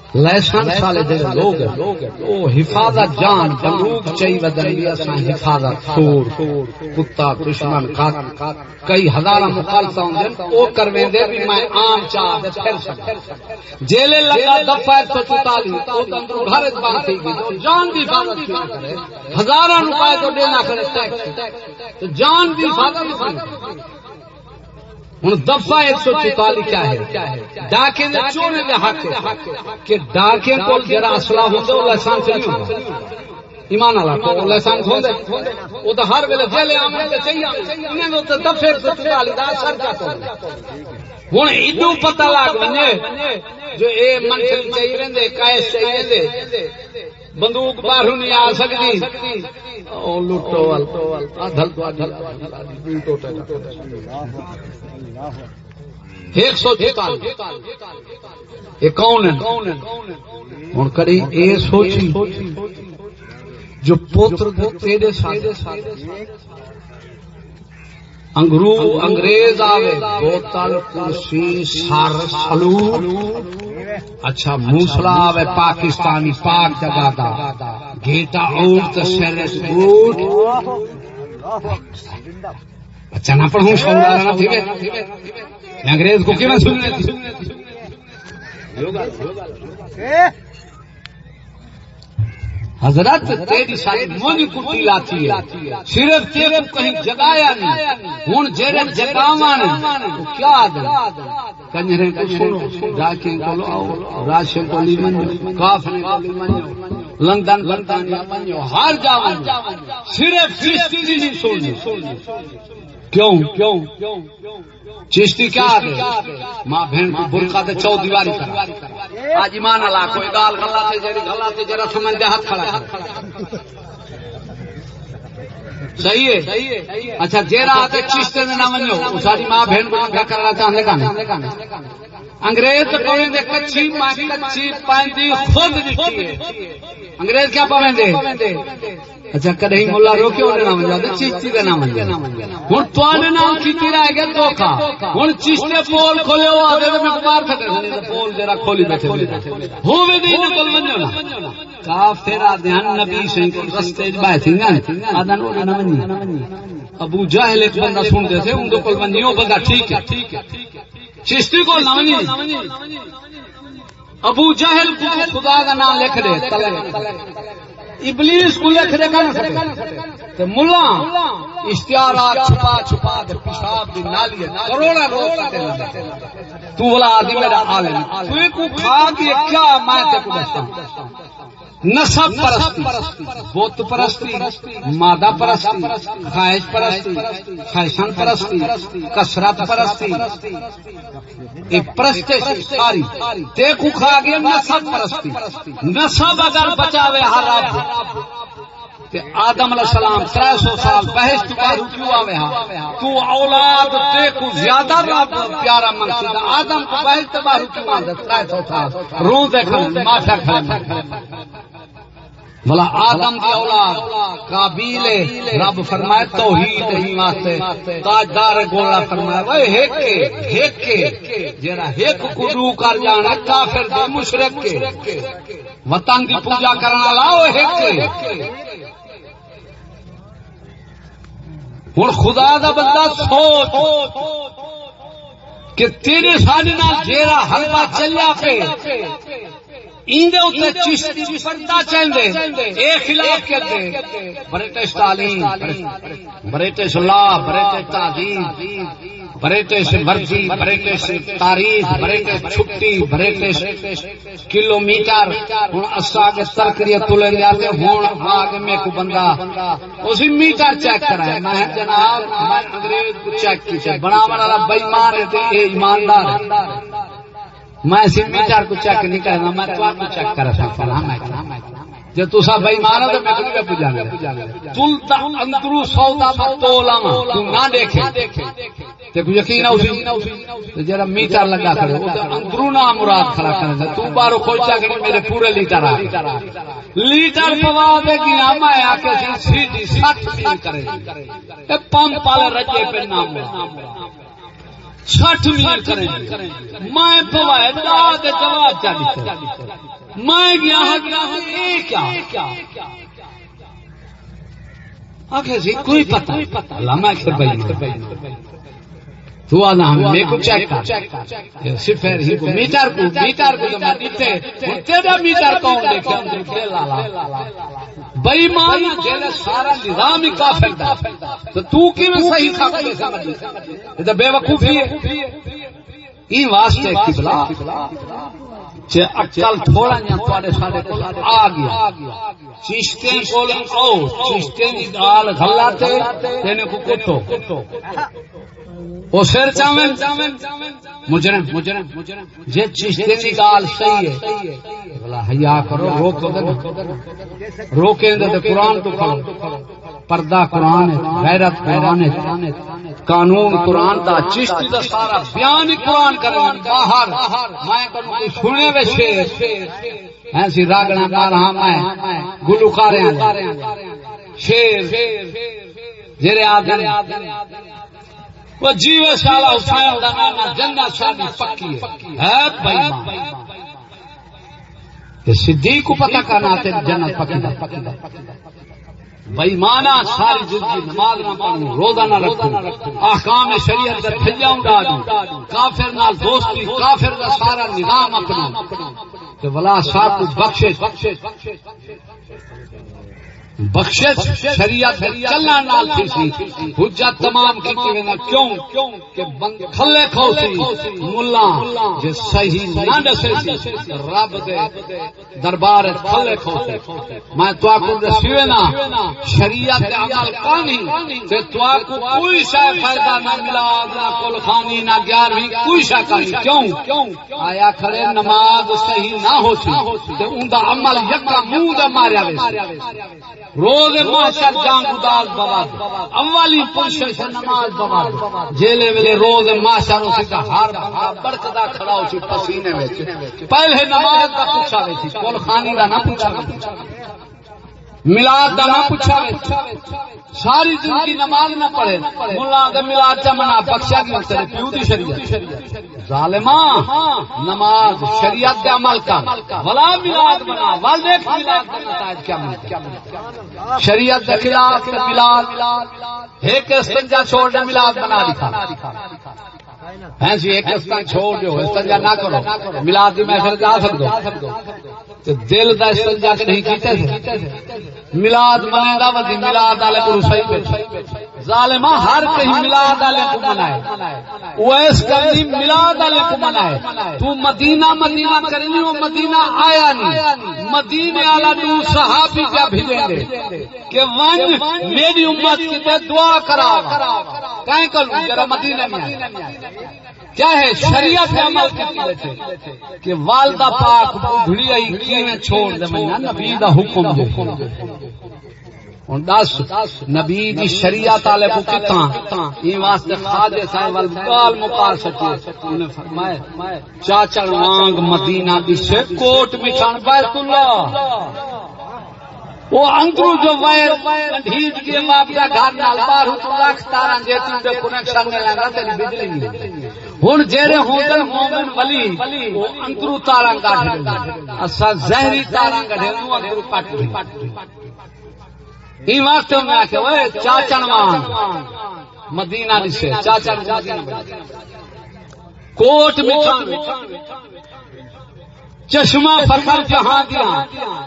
لائسنس والے جڑے لوگ وہ حفاظت جان بندوق اساں حفاظت چور کتا دشمن کئی ہزار مخالفہ ہوں وہ کرویں دے بھی میں عام چاہ پھر جیلے لگا دفعہ اندر گھر بند تھی گئی۔ جان دی حفاظت کیوں کرے؟ ہزارہ روپئے تو دینا کرے جان دی حفاظت ہوں دفعہ ایک سو چوتالی کیا ہے؟ ڈاکے نے چونے کے حق کہ ڈاکے کو جرا اصلا ہوتا وہ لسان سے نہیں ہوتا ایمان والا تو لسان کھول دے وہ تو ہر ویلے جیلے آمنے کے چاہیے۔ انہیں تو دفعہ ایک سو چوتالی دا سر کیا تو۔ ہوں ادو پتہ لگ بنے جو اے منفل چاہیے رہندے کائس چاہیے رہندے۔ بندوق باہر نہیں آ سکتی۔ ایک سو کون ہوں کری یہ سوچی۔ جو پوتر تیرے انگرو انگریز آوے۔ بوتل، کرسی سر سلو اچھا موسلا آوے پاکستانی پاک جگہ دا۔ گیٹا اونٹ سر بوٹ۔ اچھا نہ پڑھوں شور ٹھیک ہے۔ انگریز کو کیوں سننے حضرت تیری ساری مونی کٹی لاتی ہے۔ صرف تیرے کہیں جگایا نہیں۔ ہوں جیرے جگاوا کیا کنجرے کو سنو راکیں کو لو راشن کو لی منجو کافنے کو لی منجو، لندن برطانیہ منجو، ہر جاؤ صرف چشتی جی نہیں سننی۔ کیوں؟ چشتی کیا ماں بہن کو برقع تے چو دیواری کر آج ایمان اللہ کوئی گال غلط تے جڑی غلط تے جڑا سمجھ دے ہاتھ کھڑا صحیح ہے؟ اچھا جیرا آتے چشتے میں نہ منو ساری ماں بہن کو کیا کرنا چاہتے کہاں انگریز پویں دے، کچھی ماں کچھی پائندی خود دکھی ہے انگریز کیا پویں دے؟ اچھا کدی ملا روکے وہ نام جاتے، چشتی کا نام جا ہوں تے نام کی رہ گیا دھوکھا ہوں چشتے پول کھولے وہ آدھے تو میں باہر کھٹے پول جرا کھولی بیٹھے ہو بھی نہیں نکل منجو نا۔ کافر آدھے نبی سنگھ رستے بائے تھی نا آدھا نو نہ منی ابو جاہل ایک بندہ سنتے تھے، ان کو منی وہ بندہ ٹھیک ہے۔ چشتی کو نہ ابو جہل خدا کا نام لکھ دے ابلیس کو لکھ دے گا ملا، اشتہارات چھپا چھپا کے پیشاب دی نالی کروڑا روز تے تو بلا آدمی میرا عالم۔ تو کو کھا کے کیا میں تے کو دستا نسب پرستی بت پرستی مادہ پرستی خواہش پرستی فیشن پرستی کسرت پرستی ساری تے کو کھا گیا نسب پرستی نسب اگر بچاوے ہر رب آدم علیہ السلام تر سو سال بحث آوے ہاں؟ تو اولاد تے کو زیادہ رب پیارا منصید آدم کو بحث تو بارو کیوں آدھا تر سو سال۔ رو دیکھا ماشا کھڑا بلا آدم دی اولاد، قابیل رب فرمائے توحید ہی واسطے، تاجدار گولا فرمائے وہ ہک ہک جڑا ہک کو رو کر جانا کافر دے مشرک کے۔ وطن دی پوجا کرنا والا وہ ہک ہوں خدا دا بندہ سوچ کہ تیرے سارے جیرا ہلوا چلیا پہ برٹش تعلیم برٹش لا برٹش تعلیم برٹش مرضی برٹش تاریخ برٹش چھٹی برٹش کلو میٹر ہوں اصا کے ترکری تلے لیا ہوں آگ میں کو بندہ۔ اسی میٹر چیک کرا میں جناب میں انگریز چیک کی بنا والا بےمان ہے ایماندار میں میٹر کو چیک نہیں کرنا میں تو آپ کو چیک کر سکتا جب تصا بھائی مارا تو میں کبھی پوجا تلتا اندرو سودا تولا تو نہ دیکھے۔ یقین جرا میٹر لگا کرے اندرو نہ مراد کھڑا کرے تو بارو کوئی چاک نہیں، میرے پورے لیٹر آ لیٹر پوا دے گی میں آ کے سیٹی سٹ کرے۔ اے پمپ والے رجے پہ نام چھٹ میل کریں۔ میں پوائے داد جواب چاہ میں گیا ہاں کیا؟ آخر سی، کوئی پتہ۔ پتہ میں تو آنا ہم میں کو چیک کر۔ صرف ہی کو میٹر کو میٹر کو میں دیتے تیرا میٹر کون دیکھے؟ اندر کے لالا۔ بئی مان جیلے سارا نظام ہی کافر دا تو تو کی میں صحیح تھا۔ یہ تو بے وقوفی ہے۔ این واسطے قبلہ چے اکل تھوڑا نیا تواڈے ساڈے کول آ گیا۔ چشتے کول او چشتے دی دال گھلا تے تینے کو کٹو۔ وہ سر چاون مجرم مجرم مجرم جی چشتے کی گال صحیح ہے بلا حیا کرو روک روکیں دے قرآن تو کھڑو پردہ قرآن ہے، غیرت قرآن ہے۔ قانون قرآن دا، چشتی دا سارا بیان قرآن کرنا باہر، میں کروں کوئی سنے وے شیر۔ ایسی راگنا مارا ہاں میں گلوکارے شیر، جیرے آدھے وہ جیو سالا حسین دا نام جنت شادی پکی ہے۔ ہے صدیق کو پتہ کرنا تے جنت پکی دا۔ بھائی مانا ساری زندگی نماز نہ پڑھوں روزہ نہ رکھوں احکام شریعت کا تھجا اڈا کافر نال دوستی، کافر کا سارا نظام اپنا۔ کہ بلا صاحب بخشش بخشش شریعت چلنا نال تھی سی۔ حجت تمام کی کہ کیوں؟ کہ کھلے کھو سی۔ مولا جے صحیح نہ دسے سی۔ رب دے دربار کھلے کھو میں تو کو دسیے نا۔ شریعت دے عمل کانی تے تو کو کوئی شے فائدہ نہ ملا۔ نہ کل خانی، نہ گیارہویں، کوئی شے کانی کیوں؟ آیا کھڑے نماز صحیح نہ ہو سی۔ تے اوندا عمل یکا منہ دے ماریا وے روز محشر جان گداز بواد اولی پرشش نماز بواد جیلے ویلے روز محشر اسی کا ہر بندہ بڑکدا کھڑا ہو اسی پسینے وچ پہلے نماز دا پوچھا ویسی کول خانی دا نہ پوچھا ملاد دا نہ پوچھا ساری زندگی نماز نہ پڑھے ملا دا ملاد چا منا بخشا کی وقت پیو دی شریعت۔ ظالما نماز شریعت دے عمل کا ولا ملاد بنا ول دیکھ ملاد کا نتائج کیا ملتا شریعت دے خلاف ملاد ایک استنجا چھوڑ دے ملاد بنا لکھا ہیں جی ایک استنجا چھوڑ دیو استنجا نہ کرو۔ ملاد دی محفل جا سکدو۔ تے دل دا استنجا نہیں کیتے ملاد بنے دا ودی ملاد والے کو صحیح ظالما ہر کہیں ملاد والے کو منائے۔ اویس کہیں ملاد والے کو منائے۔ تو مدینہ مدینہ کرنی وہ مدینہ آیا نہیں۔ مدینے والا تو صحابی کیا بھیجیں گے کہ ون، میری امت کی دعا کرا کہیں کروں ذرا مدینہ میں کیا ہے؟ شریعت عمل کہ والدہ پاک بڑھی آئی کیویں چھوڑ دے میں؟ نبی دا حکم دے۔ ہن دس۔ نبی دی شریعت والے کو واسطے خواجہ صاحب فرمایا چاچڑ وانگ مدینہ دی سے کوٹ بچھان بیت اللہ۔ وہ اندرو جو وائر ڈھیج کے باپ کا گھر نال باہر تو لاکھ تارا جیتی دے کنیکشن میں لگا تے بجلی نہیں ہن جڑے ہوندن مومن ولی وہ اندرو تارا گاڑھ اسا زہری تارا گڑھے اندرو کٹ ای واسطے میں آکھے اوے چاچن وان۔ مدینہ دی سے چاچن کوٹ مٹھان چشمہ فخر جہاں دیا۔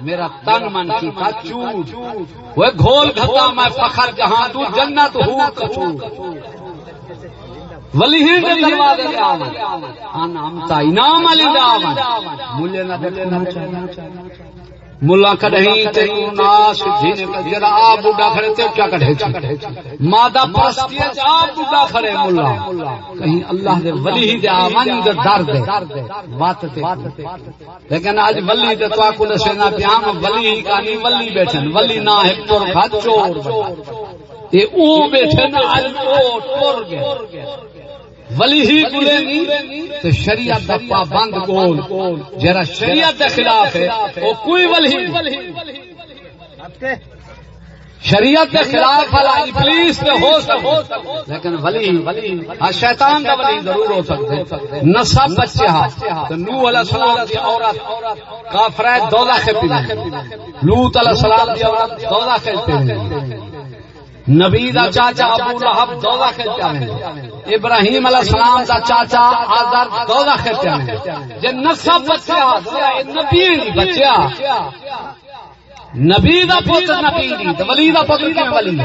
میرا تن من کی تھا چوٹ وہ گھول گھتا میں فخر جہاں تو جنت ہوں کچو ولی ہی نے دروازے دے آمد؟ انعام تا انعام علی دے آمد۔ مولے نہ دیکھنا چاہیے۔ ملا کڑھی تے ناس جن جڑا آ بوڈا کھڑے تے کیا کڑھے مادہ پرستی آ بوڈا کھڑے ملا۔ کہیں اللہ دے ولی ہی دے آمن دے در دے بات تے۔ لیکن اج ولی تو کو پیام ولی ہی کانی ولی بیٹھن۔ ولی نہ پر او بیٹھے نا اج او ٹر گئے۔ ولی ہی گلے نہیں، تو شریعت دا پابند کول جرا شریعت دے خلاف ہے، وہ کوئی ولی شریعت کے خلاف والا ابلیس میں ہو سکتا لیکن ولی ہاں شیطان کا ولی ضرور ہو سکتے نسب بچے ہاں تو نو علیہ السلام کی عورت کافر ہے دولا کے پینے لوت علیہ السلام کی عورت دولا کے پینے نبی دا چاچا ابو لہب دوزہ کھلتے ابراہیم علیہ السلام دا چاچا آدر دوزہ کھلتے ہیں۔ جن نصب نبی بچے نبی دا پوتر نبی دی ولی دا پوتر کیا ولی؟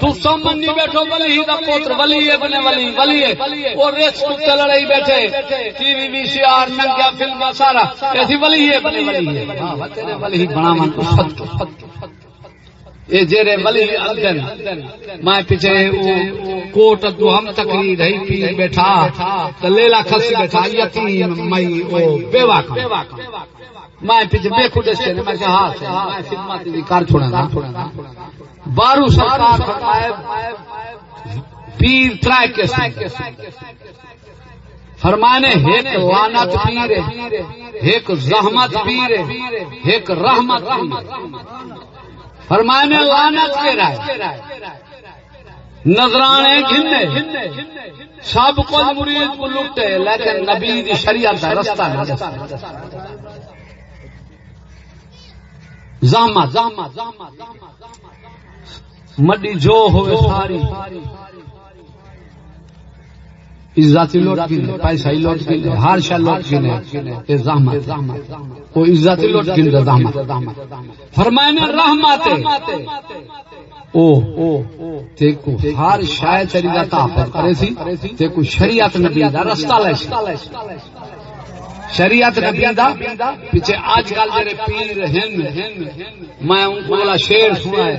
تو سامن نہیں بیٹھو، ولی دا پوتر ولی ہے بنے ولی ولی ہے۔ اور ریچ کتے لڑائی بیٹھے۔ T V V C R ننگیا film سارا۔ ایسی ولی ہے بنے ولی ہے۔ ہاں تیرے ولی بنا من تو۔ فت فت یہ جیرے ولی اندن، میں پیچھے کوٹ تو ہم تقریر ہے پیر بیٹھا، تو لیلا کھسی بیٹھا یتیم مئی او بیوا کا میں پیچھے بے خود سے میں کہا ہاں میں خدمت دی کر چھوڑا نا۔ بارو سرکار فرمائے، پیر ترائے کے فرمانے، ایک لانت پیر ایک زحمت پیر ایک رحمت پیر فرمانے لانت کے ہے نظرانے گھنے۔ سب کو مرید کو لٹے، لیکن نبی دی شریعت کا رستہ نہیں زامہ مڈی جو ہوئے ساری۔ عزتی لوٹ پیسہ لوٹ ہر شا لوٹ گنے زحمت وہ عزتی لوٹ زحمت رحمت او تے کو ہر تحفظ کرے سی تے کو شریعت نبی دا رستہ لے شریعت نبی دا پیچھے آج کل جڑے پیر ہیں میں ان کو بولا شیر سنا ہے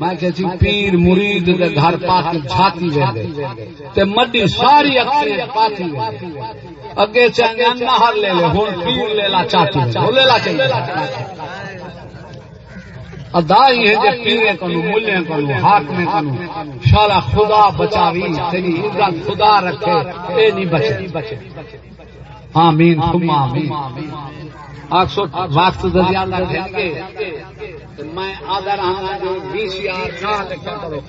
میں کہتی جی، پیر مرید دے گھر پا کے جھاتی وے تے مڈی ساری اکھے پاتی وے اگے چنگا نہر لے لے، ہن پیر لے لا چاہتی لے لا چاہتی ادائی ہے جب پیرے کنو ملے کنو حاکمے کنو شالا خدا بچاوی تیری عزت خدا رکھے، اے نہیں بچے۔ آمین ثم آمین وقت زیادہ گھن کے میں آدھر آنا جو بی سی آر کھا لکھا کرو۔